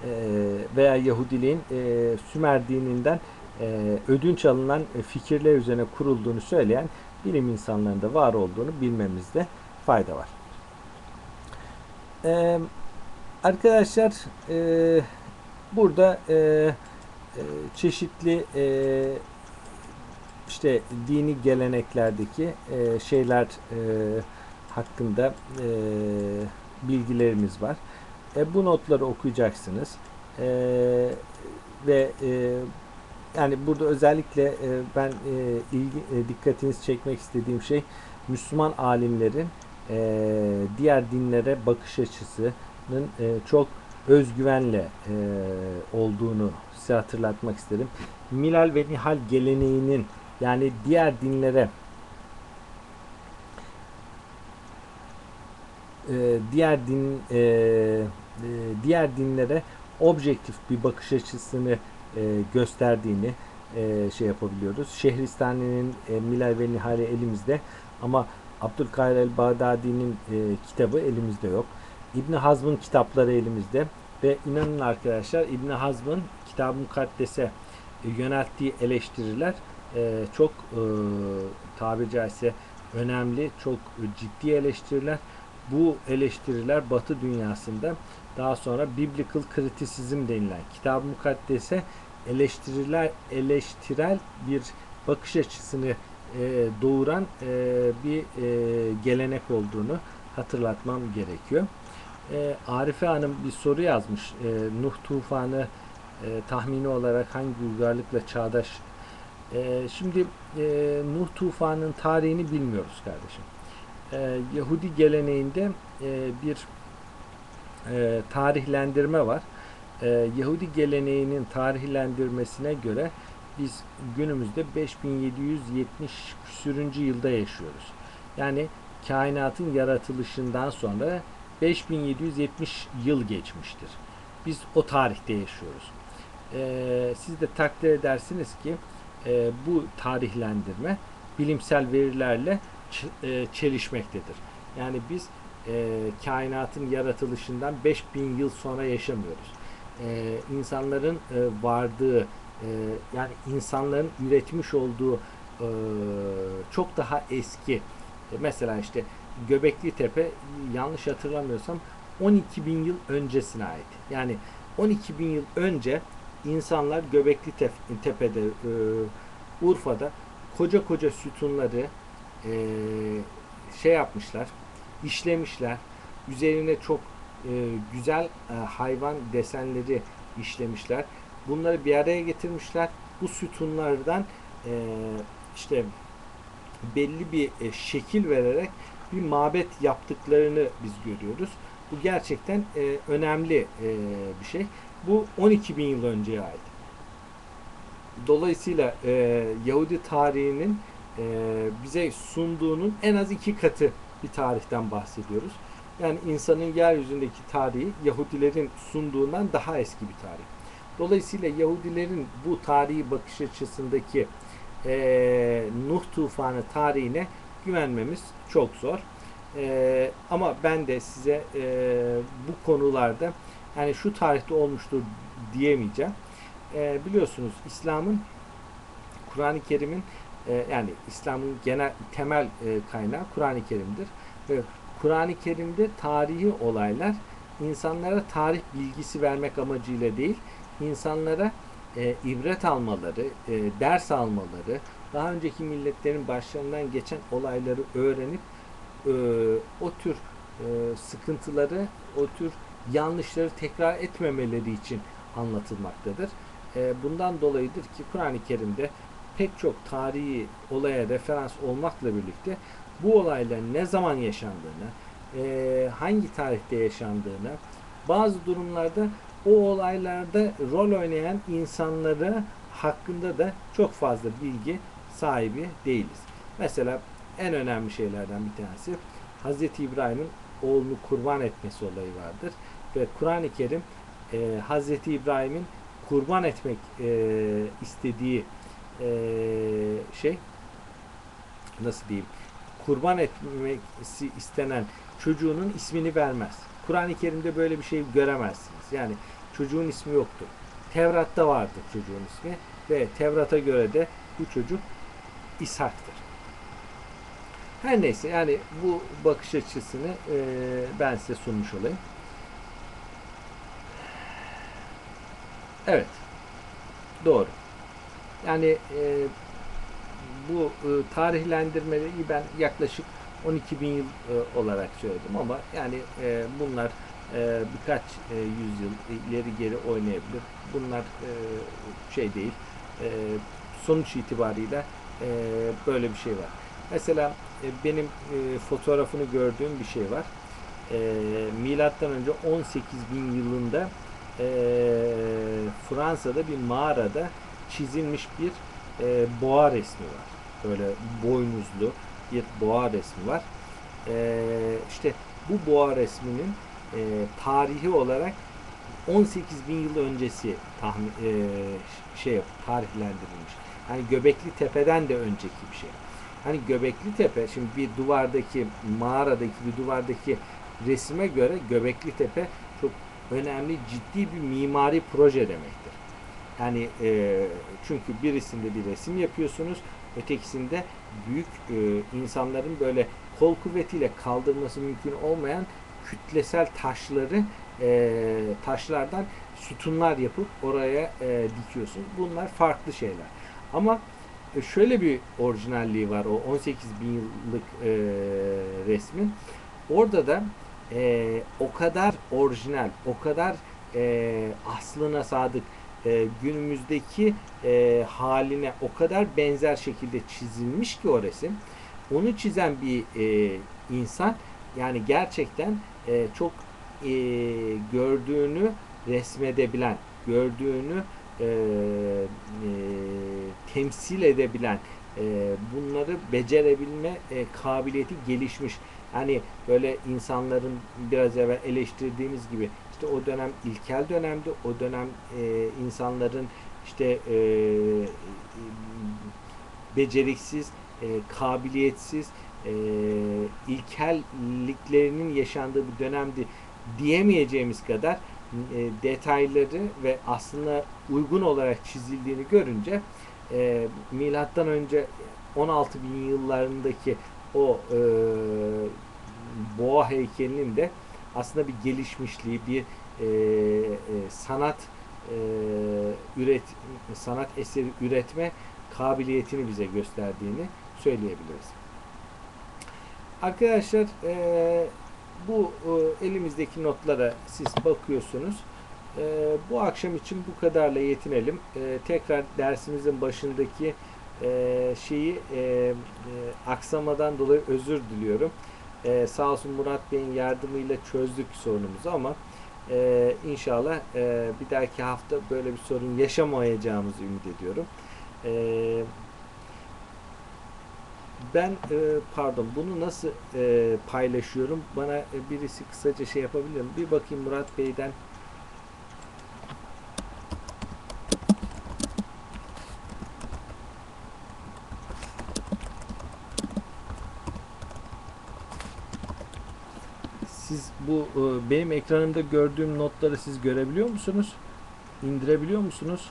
e, veya Yahudiliğin e, Sümer dininden ödünç alınan fikirler üzerine kurulduğunu söyleyen bilim insanlarında var olduğunu bilmemizde fayda var. Arkadaşlar burada çeşitli işte dini geleneklerdeki şeyler e, hakkında e, bilgilerimiz var. E, bu notları okuyacaksınız. E, ve e, yani burada özellikle e, ben e, ilgi, e, dikkatinizi çekmek istediğim şey Müslüman alimlerin e, diğer dinlere bakış açısının e, çok özgüvenle e, olduğunu size hatırlatmak isterim. Milal ve Nihal geleneğinin yani diğer dinlere e, diğer din e, e, diğer dinlere objektif bir bakış açısını e, gösterdiğini e, şey yapabiliyoruz. Şehristani'nin e, Milal ve Nihale elimizde ama Abdülkadir el-Bağdadi'nin e, kitabı elimizde yok. İbn Hazm'ın kitapları elimizde ve inanın arkadaşlar İbn Hazm'ın Kitab-ı Mukaddes'e e, yönelttiği eleştiriler e, çok e, tabiri caizse önemli, çok ciddi eleştiriler. Bu eleştiriler Batı dünyasında daha sonra biblical criticism denilen Kitab-ı Mukaddes'e eleştiriler eleştirel bir bakış açısını e, doğuran e, bir e, gelenek olduğunu hatırlatmam gerekiyor. E, Arife Hanım bir soru yazmış. E, Nuh tufanı e, tahmini olarak hangi uygarlıkla çağdaş? E, şimdi e, Nuh tufanının tarihini bilmiyoruz kardeşim. E, Yahudi geleneğinde e, bir e, tarihlendirme var. E, Yahudi geleneğinin tarihlendirmesine göre biz günümüzde 5770 küsürüncü yılda yaşıyoruz. Yani kainatın yaratılışından sonra 5770 yıl geçmiştir. Biz o tarihte yaşıyoruz. Ee, siz de takdir edersiniz ki e, bu tarihlendirme bilimsel verilerle e, çelişmektedir. Yani biz e, kainatın yaratılışından 5000 yıl sonra yaşamıyoruz. E, insanların e, vardığı, e, yani insanların üretmiş olduğu e, çok daha eski, e, mesela işte Göbekli Tepe yanlış hatırlamıyorsam 12 bin yıl öncesine ait. Yani 12 bin yıl önce insanlar Göbekli Tepe'de, e, Urfa'da koca koca sütunları e, şey yapmışlar, işlemişler. Üzerine çok e, güzel e, hayvan desenleri işlemişler. Bunları bir araya getirmişler. Bu sütunlardan e, işte belli bir e, şekil vererek bir mabet yaptıklarını biz görüyoruz. Bu gerçekten e, önemli e, bir şey. Bu 12 bin yıl önceye ait. Dolayısıyla e, Yahudi tarihinin e, bize sunduğunun en az iki katı bir tarihten bahsediyoruz. Yani insanın yeryüzündeki tarihi Yahudilerin sunduğundan daha eski bir tarih. Dolayısıyla Yahudilerin bu tarihi bakış açısındaki e, Nuh tufanı tarihine güvenmemiz çok zor. E, ama ben de size e, bu konularda yani şu tarihte olmuştur diyemeyeceğim. E, biliyorsunuz İslam'ın Kur'an-ı Kerim'in e, yani İslam'ın genel temel e, kaynağı Kur'an-ı Kerim'dir. Ve Kur'an-ı Kerim'de tarihi olaylar insanlara tarih bilgisi vermek amacıyla değil, insanlara e, ibret almaları, e, ders almaları, daha önceki milletlerin başlarından geçen olayları öğrenip e, o tür e, sıkıntıları, o tür yanlışları tekrar etmemeleri için anlatılmaktadır. E, bundan dolayıdır ki Kur'an-ı Kerim'de pek çok tarihi olaya referans olmakla birlikte bu olayların ne zaman yaşandığını, e, hangi tarihte yaşandığını, bazı durumlarda o olaylarda rol oynayan insanları hakkında da çok fazla bilgi sahibi değiliz. Mesela en önemli şeylerden bir tanesi Hz. İbrahim'in oğlunu kurban etmesi olayı vardır. Ve Kur'an-ı Kerim e, Hz. İbrahim'in kurban etmek e, istediği e, şey nasıl diyeyim kurban etmesi istenen çocuğunun ismini vermez. Kur'an-ı Kerim'de böyle bir şey göremezsiniz. Yani çocuğun ismi yoktur. Tevrat'ta vardır çocuğun ismi ve Tevrat'a göre de bu çocuk İshak'tır. Her neyse yani bu bakış açısını e, ben size sunmuş olayım. Evet. Doğru. Yani e, bu e, tarihlendirmeyi ben yaklaşık 12 bin yıl e, olarak söyledim ama yani e, bunlar e, birkaç e, yüzyıl ileri geri oynayabilir. Bunlar e, şey değil. E, sonuç itibariyle e, böyle bir şey var. Mesela e, benim e, fotoğrafını gördüğüm bir şey var. E, milattan önce 18 bin yılında e, Fransa'da bir mağarada çizilmiş bir e, boğa resmi var. Böyle boynuzlu bir boğa resmi var. E, işte bu boğa resminin e, tarihi olarak 18 bin yıl öncesi tahmin, e, şey tarihlendirilmiş. Hani Göbekli Tepe'den de önceki bir şey. Hani Göbekli Tepe şimdi bir duvardaki mağaradaki bir duvardaki resime göre Göbekli Tepe çok önemli ciddi bir mimari proje demektir. Yani e, çünkü birisinde bir resim yapıyorsunuz, ötekisinde büyük e, insanların böyle kol kuvvetiyle kaldırması mümkün olmayan kütlesel taşları e, taşlardan sütunlar yapıp oraya e, dikiyorsunuz. Bunlar farklı şeyler. Ama e, şöyle bir orijinalliği var o 18 bin yıllık e, resmin. Orada da e, o kadar orijinal, o kadar e, aslına sadık, e, günümüzdeki e, haline o kadar benzer şekilde çizilmiş ki o resim. Onu çizen bir e, insan yani gerçekten e, çok e, gördüğünü resmedebilen, gördüğünü e, e, temsil edebilen, e, bunları becerebilme e, kabiliyeti gelişmiş. Hani böyle insanların biraz evvel eleştirdiğimiz gibi işte o dönem ilkel dönemde o dönem e, insanların işte e, beceriksiz, e, kabiliyetsiz, e, ilkelliklerinin yaşandığı bir dönemdi diyemeyeceğimiz kadar e, detayları ve aslında uygun olarak çizildiğini görünce e, milattan önce 16 bin yıllarındaki o e, boğa heykelinin de aslında bir gelişmişliği, bir e, e, sanat e, üret sanat eseri üretme kabiliyetini bize gösterdiğini söyleyebiliriz. Arkadaşlar e, bu e, elimizdeki notlara siz bakıyorsunuz. E, bu akşam için bu kadarla yetinelim. E, tekrar dersimizin başındaki e, şeyi e, e, aksamadan dolayı özür diliyorum. E, sağ olsun Murat Bey'in yardımıyla çözdük sorunumuzu ama e, inşallah e, bir dahaki hafta böyle bir sorun yaşamayacağımızı ümit ediyorum. E, ben e, pardon bunu nasıl e, paylaşıyorum? Bana e, birisi kısaca şey yapabilir mi? Bir bakayım Murat Bey'den Siz bu e, benim ekranımda gördüğüm notları siz görebiliyor musunuz? İndirebiliyor musunuz?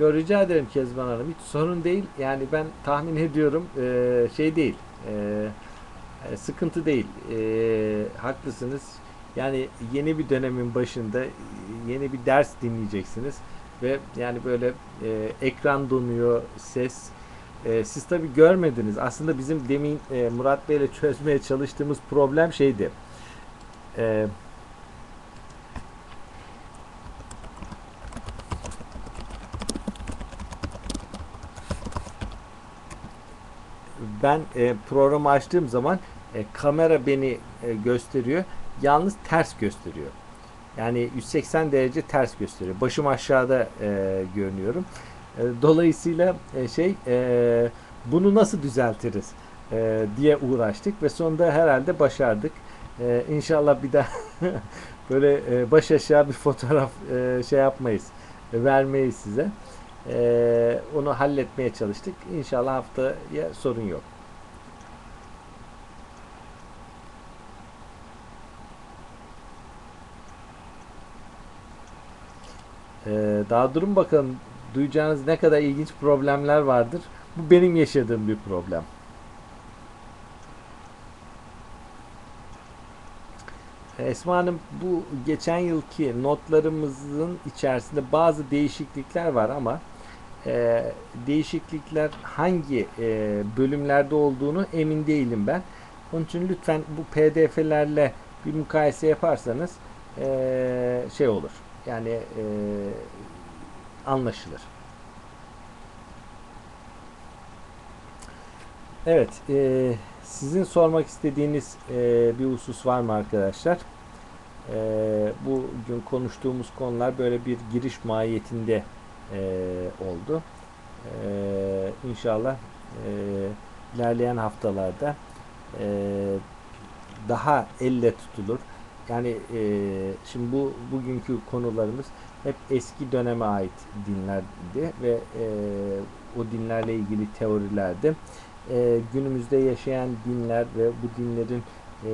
Yo, rica ederim Kezban Hanım. Hiç sorun değil. Yani ben tahmin ediyorum e, şey değil. E, sıkıntı değil. Haklısınız. Yani yeni bir dönemin başında yeni bir ders dinleyeceksiniz ve yani böyle e, ekran donuyor, ses. E, siz tabii görmediniz. Aslında bizim demin e, Murat Bey ile çözmeye çalıştığımız problem şeydi. E, ben e, programı açtığım zaman e, kamera beni e, gösteriyor. Yalnız ters gösteriyor. Yani 180 derece ters gösteriyor. Başım aşağıda e, görünüyorum. E, dolayısıyla e, şey e, bunu nasıl düzeltiriz e, diye uğraştık ve sonunda herhalde başardık. E, inşallah bir daha böyle e, baş aşağı bir fotoğraf e, şey yapmayız, e, vermeyiz size. E, onu halletmeye çalıştık. İnşallah haftaya sorun yok. Ee, daha durun bakalım duyacağınız ne kadar ilginç problemler vardır. Bu benim yaşadığım bir problem. Esma Hanım bu geçen yılki notlarımızın içerisinde bazı değişiklikler var ama e, değişiklikler hangi e, bölümlerde olduğunu emin değilim ben. Onun için lütfen bu pdf'lerle bir mukayese yaparsanız e, şey olur. Yani e, anlaşılır. Evet, e, sizin sormak istediğiniz e, bir husus var mı arkadaşlar? E, bugün konuştuğumuz konular böyle bir giriş mahiyetinde e, oldu. E, inşallah e, ilerleyen haftalarda e, daha elle tutulur. Yani e, şimdi bu bugünkü konularımız hep eski döneme ait dinlerdi ve e, o dinlerle ilgili teorilerdi. E, günümüzde yaşayan dinler ve bu dinlerin e,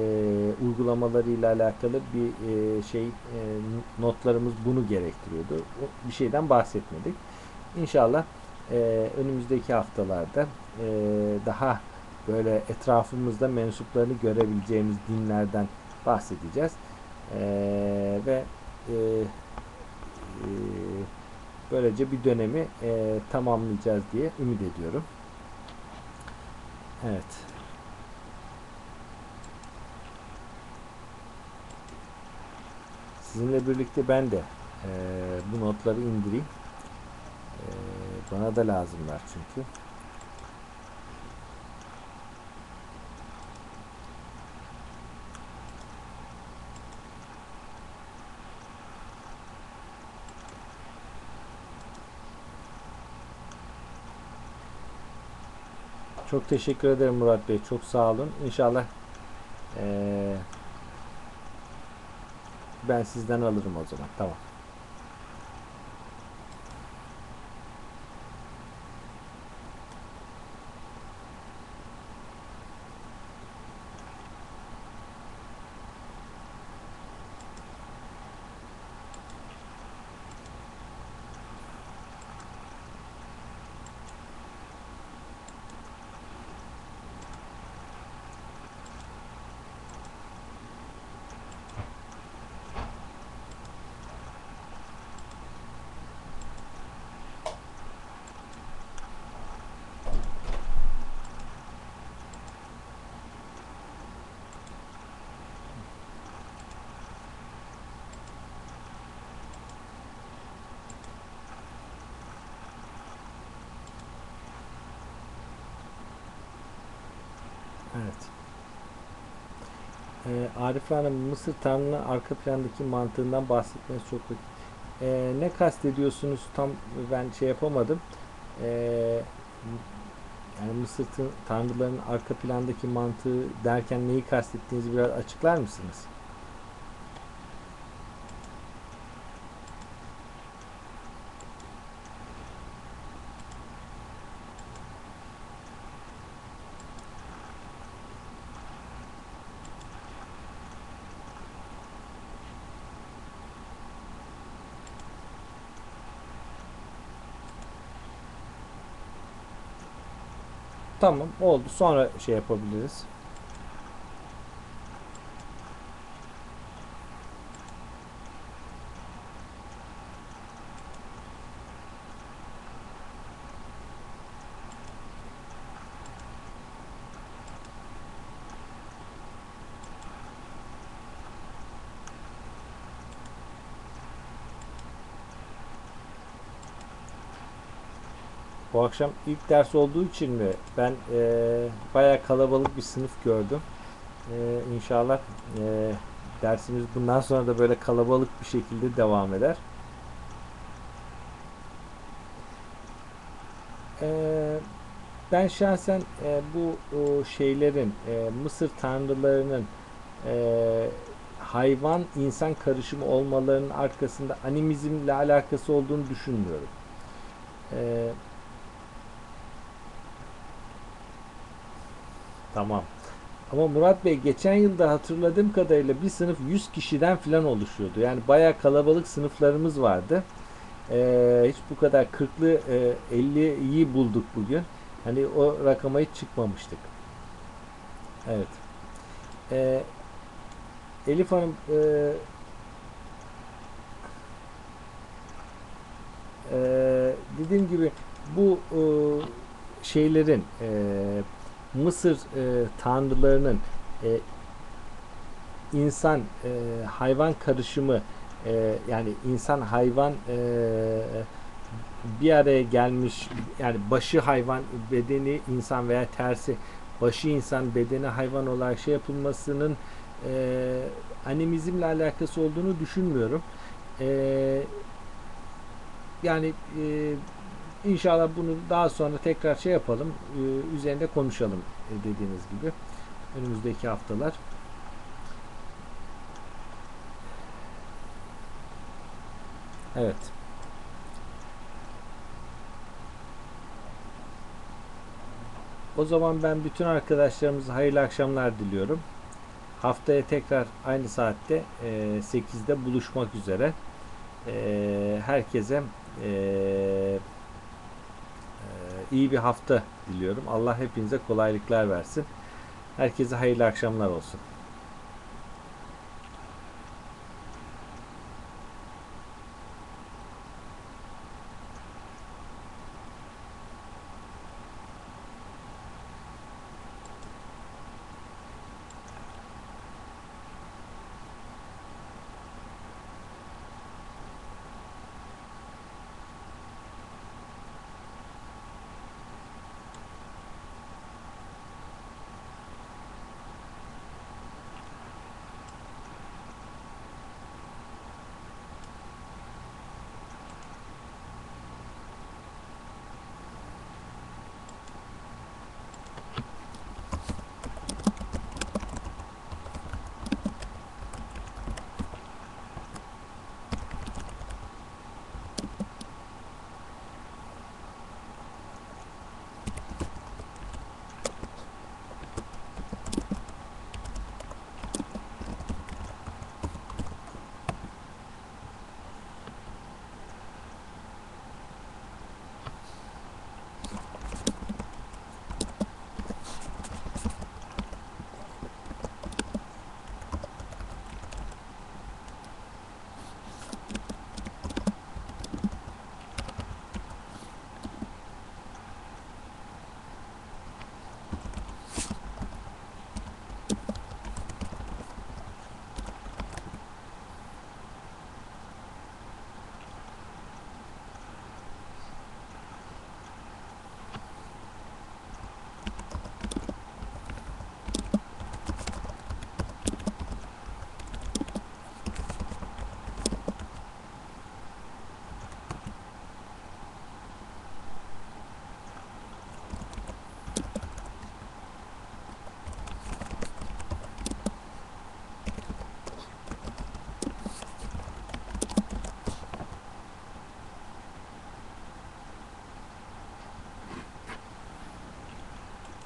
uygulamalarıyla alakalı bir e, şey e, notlarımız bunu gerektiriyordu. Bir şeyden bahsetmedik. İnşallah e, önümüzdeki haftalarda e, daha böyle etrafımızda mensuplarını görebileceğimiz dinlerden bahsedeceğiz. Ee, ve e, e, böylece bir dönemi e, tamamlayacağız diye ümit ediyorum. Evet. Sizinle birlikte ben de e, bu notları indireyim. E, bana da lazımlar çünkü. Çok teşekkür ederim Murat Bey. Çok sağ olun. İnşallah ee, ben sizden alırım o zaman. Tamam. Evet. Hanım Mısır Tanrı'nın arka plandaki mantığından bahsetmeniz çok ee, ne kastediyorsunuz tam ben şey yapamadım. Ee, yani Mısır tanrıların arka plandaki mantığı derken neyi kastettiğinizi biraz açıklar mısınız? Tamam oldu. Sonra şey yapabiliriz. Akşam ilk ders olduğu için mi ben e, bayağı kalabalık bir sınıf gördüm. E, inşallah e, dersimiz bundan sonra da böyle kalabalık bir şekilde devam eder. E, ben şahsen e, bu o şeylerin e, Mısır tanrılarının e, hayvan insan karışımı olmalarının arkasında animizmle alakası olduğunu düşünmüyorum. E, Tamam. Ama Murat Bey geçen yılda hatırladığım kadarıyla bir sınıf 100 kişiden falan oluşuyordu. Yani bayağı kalabalık sınıflarımız vardı. Ee, hiç bu kadar 40'lı e, 50'yi bulduk bugün. Hani o rakama hiç çıkmamıştık. Evet. Ee, Elif Hanım e, e, dediğim gibi bu e, şeylerin e, Mısır e, tanrılarının e, insan e, hayvan karışımı e, yani insan hayvan e, bir araya gelmiş yani başı hayvan bedeni insan veya tersi başı insan bedeni hayvan olarak şey yapılmasının e, animizmle alakası olduğunu düşünmüyorum. E, yani e, İnşallah bunu daha sonra tekrar şey yapalım. E, üzerinde konuşalım e, dediğiniz gibi. Önümüzdeki haftalar. Evet. O zaman ben bütün arkadaşlarımıza hayırlı akşamlar diliyorum. Haftaya tekrar aynı saatte e, 8'de buluşmak üzere. E, herkese e, iyi bir hafta diliyorum. Allah hepinize kolaylıklar versin. Herkese hayırlı akşamlar olsun.